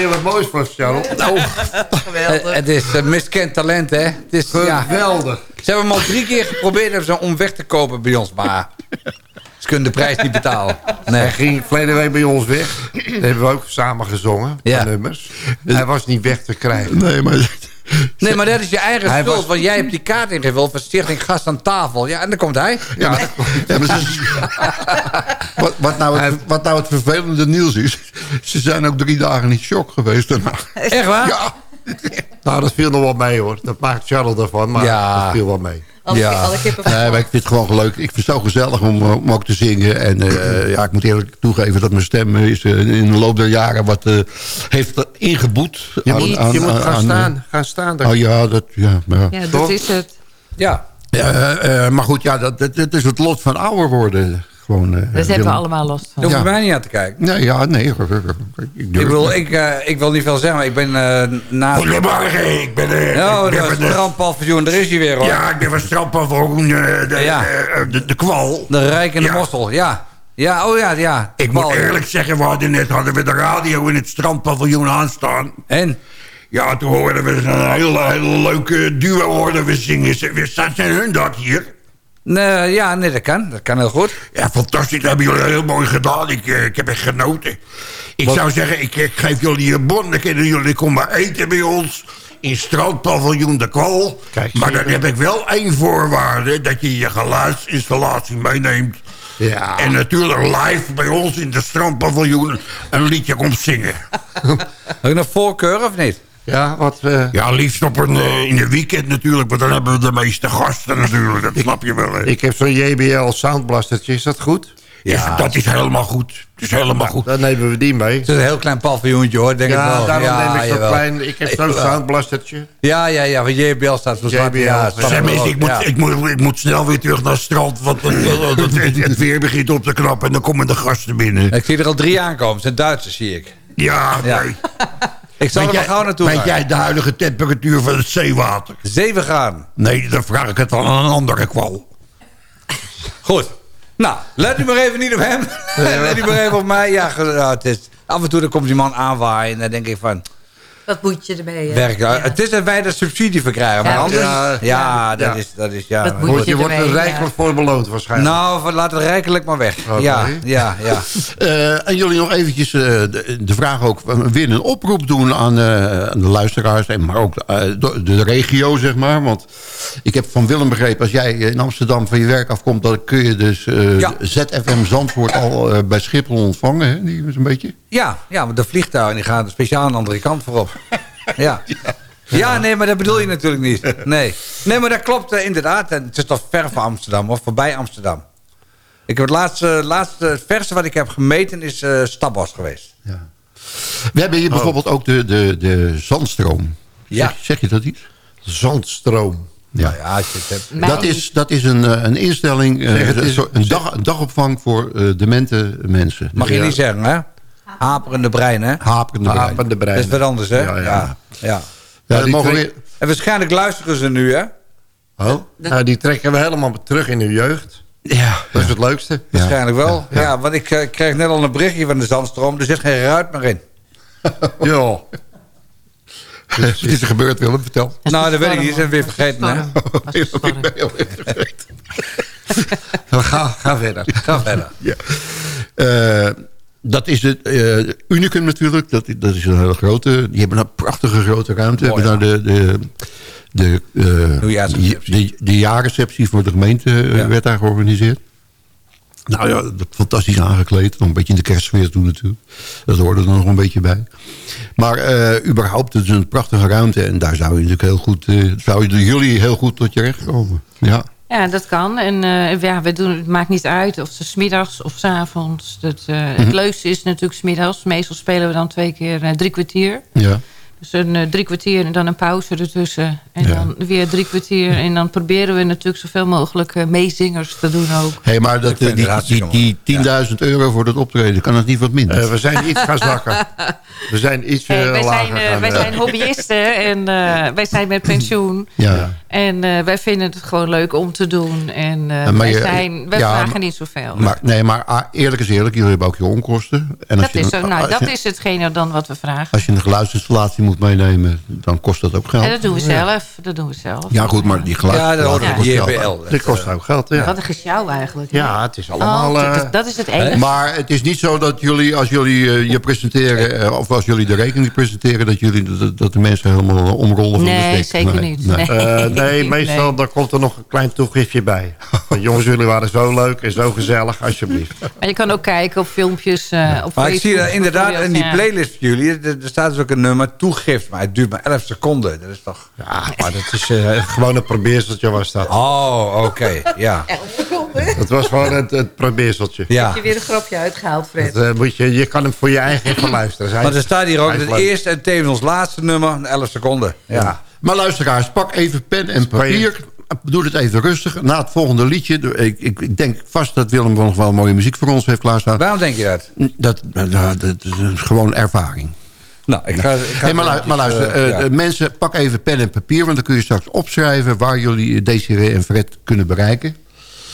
Weer wat moois van, Charles. Het, het is uh, miskend talent, hè? Het is, ja. Geweldig. Ze hebben hem al drie keer geprobeerd ze om weg te kopen bij ons, maar ze kunnen de prijs niet betalen. Nee. Hij ging verleden week bij ons weg. Daar hebben we ook samen gezongen, Ja. ja. nummers. Hij was niet weg te krijgen. Nee, maar... Nee, maar dat is je eigen Hij schuld, was- want jij hebt die kaart ingevuld van Stichting Gast aan tafel. Ja, en dan komt hij. Ja, ja, maar ze- wat, wat, nou het, wat nou het vervelende nieuws is... ze zijn ook drie dagen in shock geweest daarna. Echt waar? Ja, Nou, dat viel nog wel mee hoor. Dat maakt Charles ervan, maar Ja. dat viel wel mee. Alle, Ja. alle kippen van nee, maar ik vind het gewoon leuk. Ik vind het zo gezellig om, eh, om ook te zingen. En eh, ja, ik moet eerlijk toegeven dat mijn stem is eh, in de loop der jaren wat eh, heeft ingeboet. Je aan- moet, aan- je moet aan- gaan aan, staan. Gaan staan. Oh ja, dat, ja, ja. Ja, dat Toch? is het. Ja. Eh, eh, maar goed, ja, dat, dat, dat is het lot van ouder worden. Gewoon, eh, Daar hebben we allemaal last van. Daar hoef je Ja. mij niet aan te kijken. Nee, ja, nee. Ik, wil, niet. ik, eh, ik wil niet veel zeggen, maar ik ben uh, na... Goedemorgen, ik ben... eh, Oh, ik ben van de- strandpaviljoen, daar is hij weer hoor. Ja, ik ben van Strandpaviljoen, eh, de, Ja. eh, de, de kwal. De rijk en de Ja. mossel, ja. Ja, oh ja, ja. Ik Kwal, moet eerlijk zeggen, we hadden net hadden we de radio in het strandpaviljoen aanstaan. En? Ja, toen hoorden we een hele, hele leuke duo hoorden we zingen. Ze- Zijn zijn hun dat hier? Nee, ja, nee, dat kan. Dat kan heel goed. Ja, fantastisch. Dat hebben jullie heel mooi gedaan. Ik, eh, ik heb echt genoten. Ik Wat- zou zeggen, ik, ik geef jullie een bon. Dan kunnen jullie komen eten bij ons. In strandpaviljoen de. Kijk, maar dan heb ik wel één voorwaarde. Dat je je geluidsinstallatie meeneemt. Ja. En natuurlijk live bij ons in de strandpaviljoen een liedje komt zingen. Heb je een voorkeur of niet? Ja, wat... eh, Ja, liefst op een, eh, in de weekend natuurlijk. Want dan hebben we de meeste gasten natuurlijk. Dat snap je wel. hè. ik heb zo'n JBL soundblastertje. Is dat goed? Ja, dat is helemaal goed. Het is helemaal goed. Dan nemen we die mee. Het is een heel klein paviljoentje hoor, denk ik Ja, wel. daarom ja, neem ik zo'n klein... Ik heb zo'n soundblastertje. Ja, ja, ja, van JBL staat zo zwart. JBL, Ja, rood, ik moet, ik, moet, ik moet snel weer terug naar het strand. Want het, het, het, het weer begint op te knappen. En dan komen de gasten binnen. Ik zie er al drie aankomen. Het zijn Duitsers, zie ik. Ja, Ja. nee. Ik zal er Weet maar gauw naartoe weet jij de huidige temperatuur van het zeewater? Zeven graden. Nee, dan vraag ik het aan een andere kwal. Goed. Nou, let u maar even niet op hem. let u maar even op mij. Ja, nou, het is, af en toe dan komt die man aanwaaien. En dan denk ik van... Wat moet je ermee? hè? Werk, Ja. Het is dat wij er subsidie voor krijgen. Maar Ja, anders... Ja, ja, dat. Is, dat is... Ja, Wat moet. Goed, je wordt er rijkelijk voor beloond waarschijnlijk. Nou, laat het rijkelijk maar weg. Ja, ja, ja. Eh, en jullie nog eventjes eh, de, de vraag ook... weer een oproep doen aan, eh, aan de luisteraars... En maar ook eh, de, de regio, zeg maar. Want ik heb van Willem begrepen... als jij in Amsterdam van je werk afkomt... dan kun je dus eh, Ja. ZFM Zandvoort al bij Schiphol ontvangen. Hè? Die is een beetje... Ja, ja, want de vliegtuigen die gaan speciaal aan de andere kant voorop. Ja. Ja, nee, maar dat bedoel je natuurlijk niet. Nee, nee maar dat klopt eh, inderdaad. En het is toch ver van Amsterdam, of voorbij Amsterdam. Ik heb het laatste, laatste het verste wat ik heb gemeten is eh Stabos geweest. We hebben hier bijvoorbeeld ook de, de, de Zandstroom. Ja. Zeg, zeg je dat iets? Zandstroom. Ja. Nou ja, als je het hebt. Mij Dat is, dat is een, eh, een instelling, Zeg, het een, is- een, dag, een dagopvang voor eh, demente mensen. Mag je Ja. niet zeggen, hè? Haperende brein, hè? Haperende brein. Hapende Dat brein. is wat anders, hè? Ja, ja. ja. mogen we... En waarschijnlijk luisteren ze nu, hè? Oh? Nou, die trekken we helemaal terug in de jeugd. Ja. Dat is het leukste. Waarschijnlijk wel. Ja, want ik eh, kreeg net al een berichtje van de Zandstroom. Er zit geen ruit meer in. Ja. Wat is er gebeurd, Willem? Vertel. Nou, dat weet ik niet. Ze zijn weer vergeten, hè? Ik ben heel even vergeten. Ga, ga verder. Ga verder. Ja. Eh, dat is het eh, Unicum natuurlijk. Dat, dat is een hele grote... Die hebben een prachtige grote ruimte. Mooi, hebben daar de... de de, eh, de, de jaarreceptie voor de gemeente eh, Ja. werd daar georganiseerd. Nou ja, fantastisch aangekleed. Nog een beetje in de kerstsfeer toe natuurlijk. Dat hoorde er nog een beetje bij. Maar überhaupt, het is een prachtige ruimte. En daar zou je natuurlijk heel goed... eh, zou jullie heel goed tot je recht komen. Ja. Ja, dat kan. En eh, ja, we doen, het maakt niet uit of ze smiddags of s avonds. Dat, Mhm. Het leukste is natuurlijk smiddags. Meestal spelen we dan twee keer eh, drie kwartier. Ja. Dus een eh, drie kwartier en dan een pauze ertussen. En Ja. dan weer drie kwartier. En dan proberen we natuurlijk zoveel mogelijk eh, meezingers te doen ook. Hé, hey, maar dat, eh, die, die, die 10.000 euro voor dat optreden, kan het niet wat minder? Eh, we zijn iets gaan zakken. We zijn iets Hey, eh, wij, lager zijn, gaan, wij zijn hobbyisten en eh, wij zijn met pensioen. Ja. En eh, wij vinden het gewoon leuk om te doen. En eh, maar wij, je- zijn, wij ja, vragen maar- niet zoveel. Maar, nee, maar ah, eerlijk is eerlijk, jullie hebben ook je onkosten. En als dat je is, een- nou, als dat je- is hetgene dan wat we vragen. Als je een geluidsinstallatie moet meenemen, dan kost dat ook geld. En dat doen we zelf. Dat doen we zelf. Ja, goed, maar die geluid... Ja, dat Ja. JBL. Dit kost ook geld, ja. Wat een gesjouw eigenlijk. Ja, het is allemaal... Oh, dat, eh, is- dat is het enige. Maar het is niet zo dat jullie, als jullie eh, je presenteren... eh, of als jullie de rekening presenteren... dat, jullie, dat, dat de mensen helemaal omrollen van de Nee, stek. zeker niet. Nee. Eh, nee, meestal Nee. dan komt er nog een klein toegiftje bij. Van, jongens, jullie waren zo leuk en zo gezellig, alsjeblieft. Maar je kan ook kijken op filmpjes uh, op Maar ik zie dat inderdaad in die playlist voor jullie... er, staat dus ook een nummer toegift, maar het duurt maar 11 seconden. Dat is toch... Ja, maar dat is eh, gewoon een probeerseltje was dat. Oh, oké, ja. Dat was gewoon het, het probeerseltje. Ja. Heb je weer een grapje uitgehaald, Fred? Dat, eh, moet je, je kan hem voor je eigen even luisteren. Want er staat hier ook het eerste en tevens laatste nummer, 11 seconden. Ja. Maar luisteraars, pak even pen en papier. Doe het even rustig. Na het volgende liedje... Ik, ik, ik denk vast dat Willem nog wel mooie muziek voor ons heeft klaarstaan. Waarom denk je dat? Dat, dat, dat is gewoon ervaring. Nou, ik ga... Ik ga Hey, maar, lu- maar luister, eh, eh, ja. eh, mensen, pak even pen en papier... want dan kun je straks opschrijven waar jullie Desiree en Fred kunnen bereiken.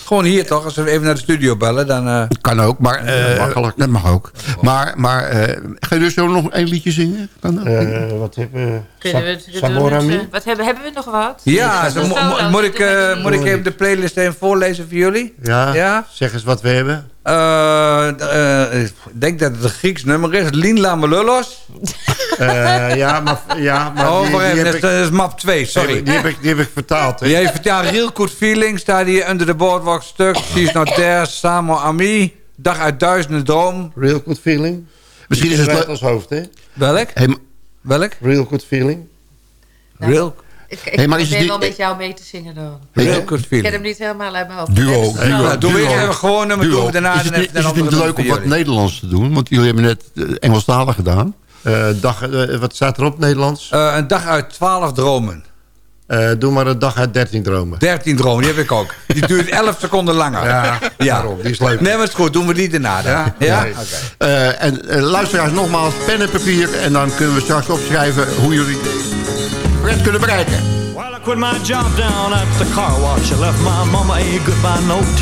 Gewoon hier toch, als we even naar de studio bellen, dan... eh, Kan ook, maar eh, makkelijk. dat mag ook. Maar, maar eh, ga je dus zo nog een liedje zingen? Kan dat? Eh, wat hebben we? Eh, wat hebben, hebben we nog wat? ja, moet, ik, eh, moet ik even de playlist even voorlezen voor jullie? Ja, Ja? zeg eens wat we hebben. Eh, eh, ik denk dat het een Grieks nummer is. Lin Lamelullos. Eh, ja, maar, ja, maar Oh, die, die dat ik, is, map 2, die, sorry. die heb ik, die heb ik vertaald. hè. Die heeft ja, Real Good Feeling, staat hier Under the Boardwalk stuk. She's Not There, Samo Ami. Dag uit Duizenden Droom. Real good feeling. Misschien is het als hoofd, hè? Welk? Hey, Welk? Real good feeling. Real, Ik, ik Hey, maar is het ben wel met jou mee te zingen dan. Good Ik ken hem niet helemaal uit mijn hoofd. Duo, duo. Ja, doe even gewoon nummer Duo. toe. Daarna is het, niet- even is een het niet leuk om wat. Nederlands te doen? Want jullie hebben net eh, Engelstalig gedaan. Eh, dag, eh, wat staat er op Nederlands? Eh, een dag uit 12 dromen. Eh, doe maar een dag uit 13 dromen. 13 dromen, die heb ik ook. Die duurt 11 seconden langer. Ja, daarom, die is leuk. Nee, maar het is goed. Doen we die daarna. Ja? ja? Nee. Oké. Eh, en luisteraars, nogmaals, pen en papier. En dan kunnen we straks opschrijven hoe jullie Fred kunnen bereiken. I quit my job down at the car wash. I left my mama a goodbye note.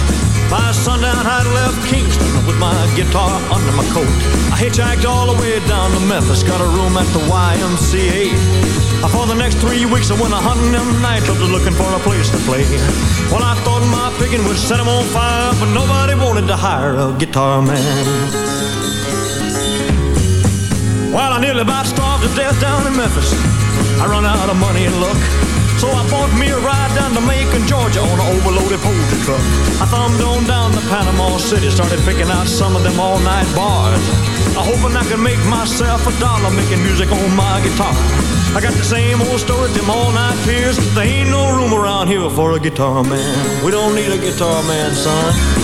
By sundown, I left Kingston with my guitar under my coat. I hitchhiked all the way down to Memphis, got a room at the YMCA. For the next three weeks, I went a hunting them nightclubs looking for a place to play. Well, I thought my picking would set 'em on fire, but nobody wanted to hire a guitar man. Well, I nearly about starved to death down in Memphis. I run out of money and luck. So I bought me a ride down to Macon, Georgia on an overloaded poultry truck. I thumbed on down to Panama City, started picking out some of them all-night bars. I hoping I could make myself a dollar making music on my guitar. I got the same old story, them all-night peers. There ain't no room around here for a guitar man. We don't need a guitar man, son.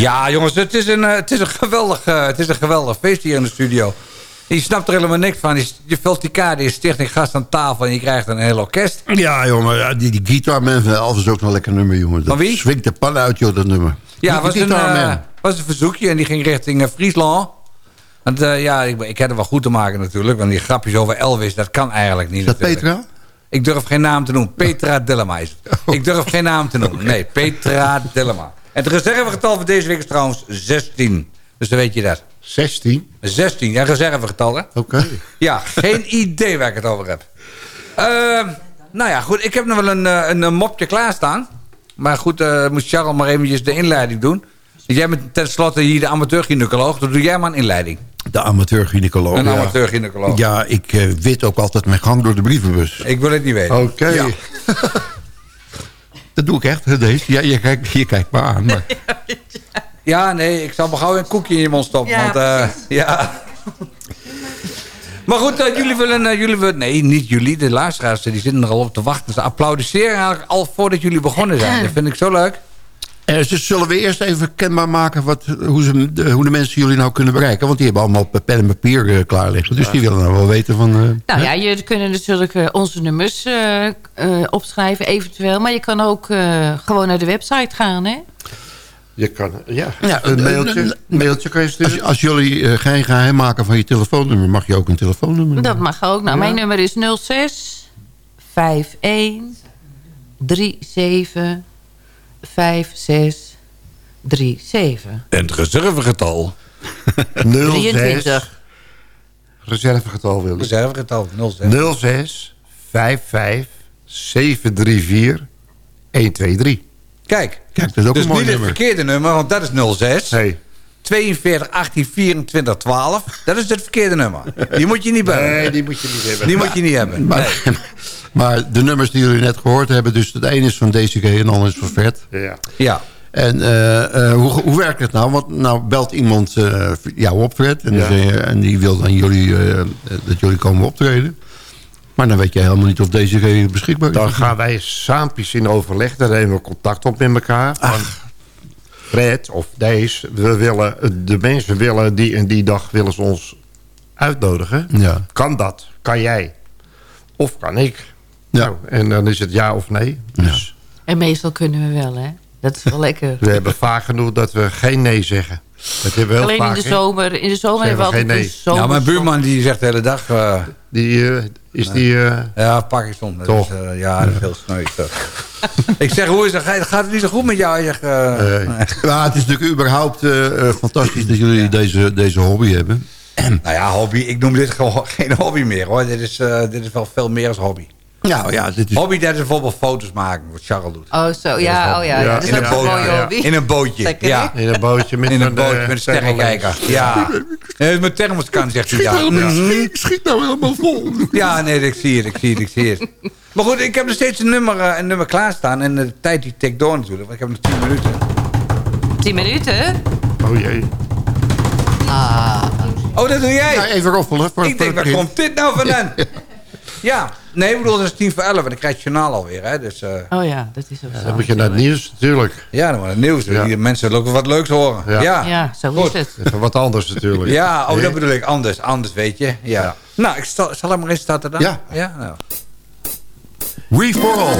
Ja, jongens, het is een, eh, het is een, geweldig, eh, het is een geweldig feest hier in de studio. Je snapt er helemaal niks van. Je, vult die kaart, je sticht een gast aan tafel en je krijgt een heel orkest. Ja, jongen, die, die Guitarman van Elvis is ook een lekker nummer, jongen. Dat Van wie? Swingt de pan uit, joh, dat nummer. Ja, Die was een, eh, was een verzoekje en die ging richting Friesland. Want ja, ik, ik heb er wel goed te maken natuurlijk. Want die grapjes over Elvis, dat kan eigenlijk niet. Is dat natuurlijk. Petra? Ik durf geen naam te noemen. Petra Dillema is het. Ik durf geen naam te noemen. Nee, Petra Dillema. En het reservegetal voor deze week is trouwens 16. Dus dan weet je dat. 16? 16, ja, reservegetal hè. Oké. Ja, geen idee waar ik het over heb. Ehm, nou ja, goed. Ik heb nog wel een, eh, een, een mopje klaarstaan. Maar goed, eh moet Charles maar eventjes de inleiding doen. Jij bent tenslotte hier de amateur-gynaecoloog. Dan doe jij maar een inleiding. De amateur-gynaecoloog. Een ja. amateur-gynaecoloog. Ja, ik eh, wit ook altijd mijn gang door de brievenbus. Ik wil het niet weten. Oké. Ja. Dat doe ik echt, deze. Ja, je kijkt, je kijkt me aan. Maar... Ja, nee, ik zal maar gauw een koekje in je mond stoppen. Ja, want, eh, ja. Maar goed, eh, jullie willen... eh, jullie willen nee, niet jullie. De luisteraars die zitten er al op te wachten. Ze applaudisseren eigenlijk al voordat jullie begonnen zijn. Dat vind ik zo leuk. Dus zullen we eerst even kenbaar maken wat, hoe, ze, de, hoe de mensen jullie nou kunnen bereiken? Want die hebben allemaal pe- pen en papier eh, klaar liggen. Dus die willen nou wel weten van... eh, Nou ja, je kunt natuurlijk onze nummers eh, eh, opschrijven eventueel. Maar je kan ook eh, gewoon naar de website gaan, hè? Je kan, ja, Ja, een mailtje, een mailtje kan je sturen. als, als jullie geen geheim maken van je telefoonnummer... mag je ook een telefoonnummer Dat mag ook. Nou, Ja. mijn nummer is 06 51 37 56 37. En het reservegetal? 23. Reservegetal wil ik. Reservegetal 06. 06 55 734 123. Kijk. Kijk, dat is ook dus een mooi niet het verkeerde nummer, want dat is 06. Nee. 42 18 24 12. Dat is het verkeerde nummer. Die moet je niet bellen. Nee, die moet je niet hebben. Die moet je niet hebben. Maar, maar de nummers die jullie net gehoord hebben... dus het ene is van DCG en de andere is van Fred. Ja. Ja. En eh, eh, hoe, hoe werkt het nou? Want nou belt iemand eh, jou op, Fred. En, Ja. en die wil dan jullie, eh, dat jullie komen optreden. Maar dan weet je helemaal niet of DCG beschikbaar is. Dan gaan wij saampjes in overleg. Dan nemen we contact op met elkaar. Van Fred of deze. We willen, de mensen willen die en die dag willen ze ons uitnodigen. Ja. Kan dat? Kan jij? Of kan ik? Ja. Nou, en dan is het ja of nee. Dus En meestal kunnen we wel, hè? Dat is wel lekker. we hebben vaak genoeg dat we geen nee zeggen. Dat hebben we heel Alleen in de zomer, in de zomer hebben we Zeggen altijd geen zomer. Ja, mijn buurman die zegt de hele dag... eh, Die, eh, is die... eh, ja, Parkinson. Dat Toch. Eh, ja, dat is heel sneu. ik zeg, hoe is het? Gaat het niet zo goed met jou? Ja, het is natuurlijk überhaupt fantastisch dat jullie deze, deze hobby hebben. nou ja, hobby. Ik noem dit gewoon geen hobby meer hoor. Dit is, eh, dit is wel veel meer als hobby. Nou ja, dit is... Hobby, dat is bijvoorbeeld foto's maken, wat Charles doet. Oh, zo. Ja, oh ja. Ja, in een een boot, mooie ja. hobby. In een bootje. Lekker, ja. in een bootje met In een eh, met een sterrenkijker. Ja. Nee, Met thermoskan, zegt hij. Ja. Mhm. Schiet nou helemaal vol. ja, nee, ik zie het, ik zie het, ik zie het. Maar goed, ik heb nog steeds een nummer, eh, een nummer klaarstaan. En de tijd die tikt door natuurlijk. Want ik heb nog 10 minuten. 10 minuten? Oh jee. Oh, dat doe jij? Ja, even roffelen. Ik denk, waar komt dit nou vandaan? ja, nee, ik bedoel, dat is tien voor elf. En dan krijg je het journaal alweer, hè. Dus, eh, Oh ja, dat is ook zo. Dan moet je naar het nieuws natuurlijk. ja, dan wordt het nieuws. Ja. Die mensen willen ook wat leuks horen. Ja, Ja. ja. Ja, zo Goed. is het. Even wat anders natuurlijk. oh, Nee? dat bedoel ik. Anders, anders, weet je. Ja. Nou, ik zal, zal er maar eens starten dan. Ja. Ja, nou. We for all.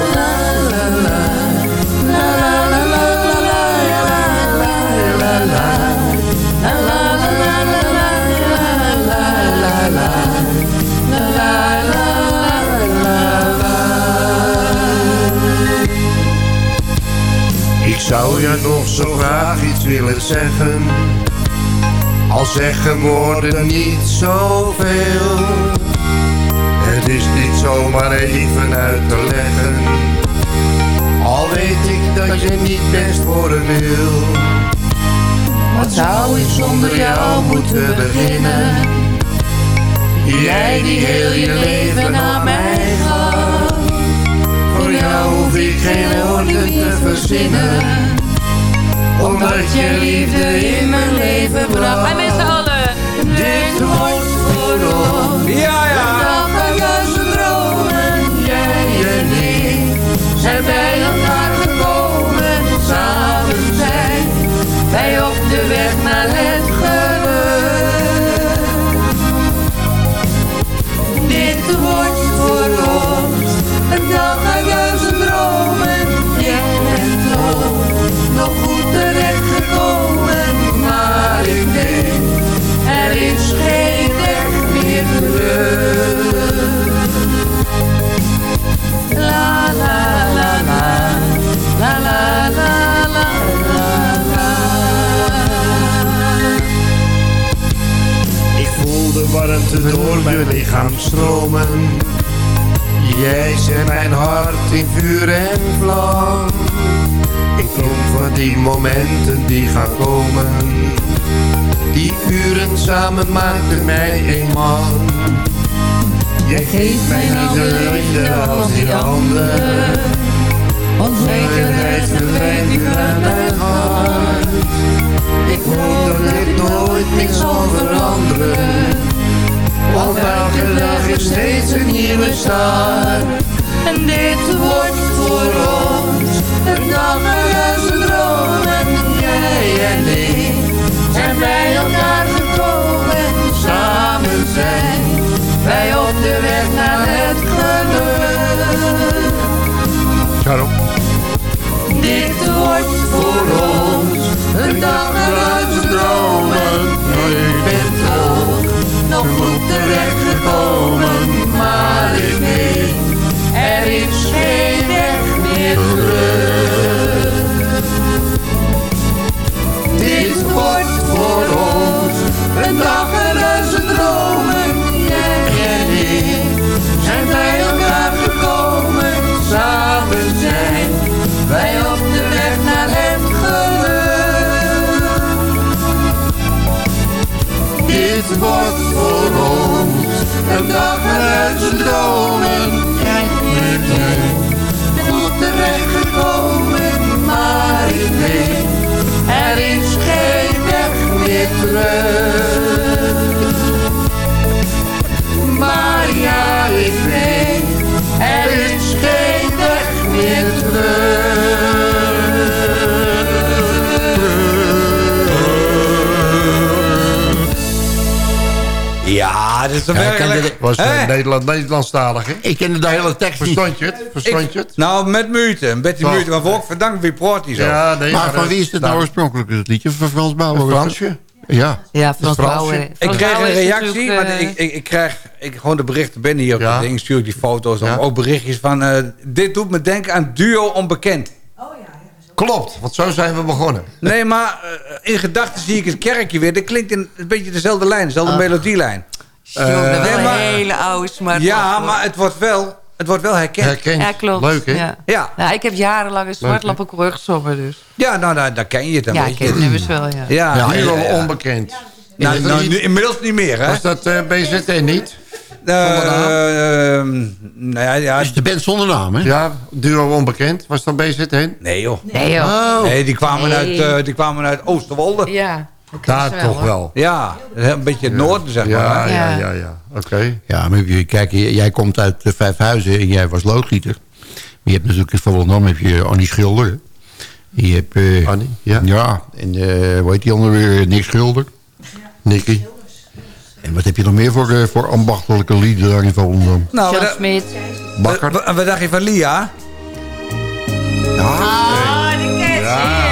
Zou je nog zo graag iets willen zeggen. Al zeggen woorden niet zoveel. Het is niet zomaar even uit te leggen. Al weet ik dat je niet best worden wil. Wat zou ik zonder jou moeten beginnen? Jij die heel je leven aan mij jou hoef ik geen woorden te verzinnen. Omdat je liefde in mijn leven bracht. Wij met z'n allen. Dit wordt voor ons. Ja, ja. Door mijn lichaam stromen. Jij zet mijn hart in vuur en vlam. Ik droom van die momenten die gaan komen. Die uren samen maakten mij een man. Jij geeft mij niet de liefde als die ander. Onzekerheid verdwijnt nu uit mijn hart. Ik hoop dat dit nooit meer zal veranderen. Want elke dag is steeds een nieuwe start. En dit wordt voor ons een dag uit duizend dromen. Jij en ik zijn bij elkaar gekomen. Samen zijn wij op de weg naar het geluk. Charles. Dit wordt voor ons een dag. Ik ben ook nog goed terecht gekomen, maar ik weet, er is geen weg meer terug. Dit wordt voor ons een dag wordt voor ons een dag uit zijn dromen. Jij bent goed terecht gekomen, maar ik weet, er is geen weg meer terug. Maar ja, ik weet, er is geen weg meer terug. Ja, dat is een Ja, werkelijk... was het Nederland, Nederlandstalig, hè? Ik kende de hele tekst niet. Verstond je het? Verstond je Ik- het? Nou, met moeite. Een beetje Toch. moeite. Maar ook verdankt wie praat die zo. Ja, nee, Maar van eh, wie is het nou nou, oorspronkelijk, het liedje? Van Frans Bauer? Fransje? Ja. Ja, Frans Bauer. Ik kreeg een reactie, want eh, ik, ik, ik krijg ik, gewoon de berichten binnen hier op Ja. ding. Stuur ik die foto's, Ja. ook berichtjes van... eh, dit doet me denken aan Duo Onbekend. Klopt, want zo zijn we begonnen. Nee, maar eh, in gedachten zie ik het kerkje weer. Dat klinkt in een beetje dezelfde lijn, dezelfde Ah. melodielijn. Jongen, nee, een maar- hele oude smart. ja, maar het wordt wel, het wordt wel herkend. Herkend. Ja, klopt. Leuk, hè? Ja. Ja, Nou, ik heb jarenlang een zwartlappenkoor gezongen, dus. ja nou, daar, daar ken je het dan. Ja, ik je. ken het nummers wel, ja. Ja, Ja, onbekend. Nou, nou, inmiddels niet meer, hè? Was dat eh, BZN niet? Eh, ehm, nou ja, ja, is de band zonder naam, hè? Ja, duo onbekend. Was dat BZN? nee joh. Nee, joh. Oh, Nee, die kwamen, Nee. Uit, eh, die kwamen uit Oosterwolde. Ja. daar toch wel. Ja, een beetje het noorden, zeg maar. Ja, ja, Ja. ja, ja. Oké. Ja, maar je- kijk, jij komt uit uh, Vijfhuizen en jij was loodgieter. Maar je hebt natuurlijk in Volendam heb je Annie Schilder. Je hebt... eh, Annie, ja. Ja, en eh hoe heet die andere weer? Nick Schilder. Nicky. En wat heb je nog meer voor, eh, voor ambachtelijke lieden daar in Volendam? Nou, Jan wat, Smit. Bakker. wat, wat dacht je van Lia? Ah, die ken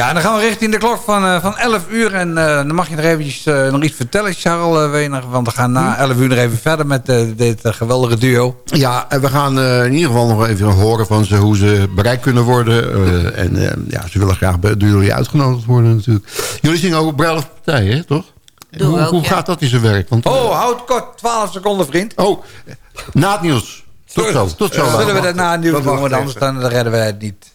Ja, dan gaan we richting de klok van, eh, van 11 uur. En eh, dan mag je nog eventjes eh, nog iets vertellen, Charles uh, Wener. Want we gaan na 11 uur nog even verder met eh, dit geweldige duo. Ja, en we gaan eh, in ieder geval nog even horen van ze hoe ze bereikt kunnen worden. Eh, en eh, ja, ze willen graag bij door jullie uitgenodigd worden natuurlijk. Jullie zingen ook op Bruiloft Partij, hè, toch? Doen hoe ook, hoe ja. gaat dat in zijn werk? Want, Oh, houd kort, 12 seconden, vriend. Oh, na het nieuws. Tot zo, tot zo. Zullen we dat na het nieuws doen, want anders dan redden wij het niet.